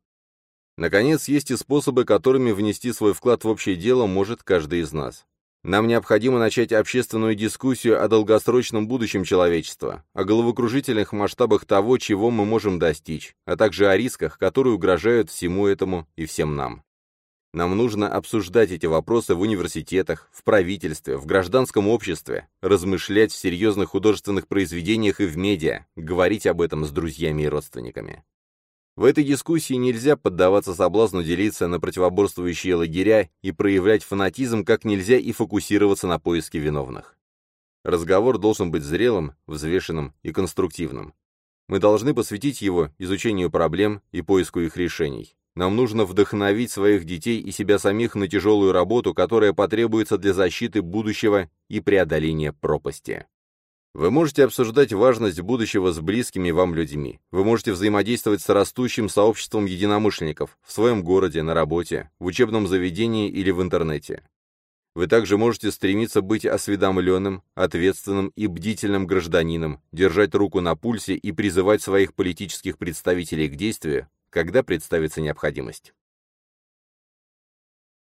Наконец, есть и способы, которыми внести свой вклад в общее дело может каждый из нас. Нам необходимо начать общественную дискуссию о долгосрочном будущем человечества, о головокружительных масштабах того, чего мы можем достичь, а также о рисках, которые угрожают всему этому и всем нам. Нам нужно обсуждать эти вопросы в университетах, в правительстве, в гражданском обществе, размышлять в серьезных художественных произведениях и в медиа, говорить об этом с друзьями и родственниками. В этой дискуссии нельзя поддаваться соблазну делиться на противоборствующие лагеря и проявлять фанатизм как нельзя и фокусироваться на поиске виновных. Разговор должен быть зрелым, взвешенным и конструктивным. Мы должны посвятить его изучению проблем и поиску их решений. Нам нужно вдохновить своих детей и себя самих на тяжелую работу, которая потребуется для защиты будущего и преодоления пропасти. Вы можете обсуждать важность будущего с близкими вам людьми. Вы можете взаимодействовать с растущим сообществом единомышленников в своем городе, на работе, в учебном заведении или в интернете. Вы также можете стремиться быть осведомленным, ответственным и бдительным гражданином, держать руку на пульсе и призывать своих политических представителей к действию, когда представится необходимость.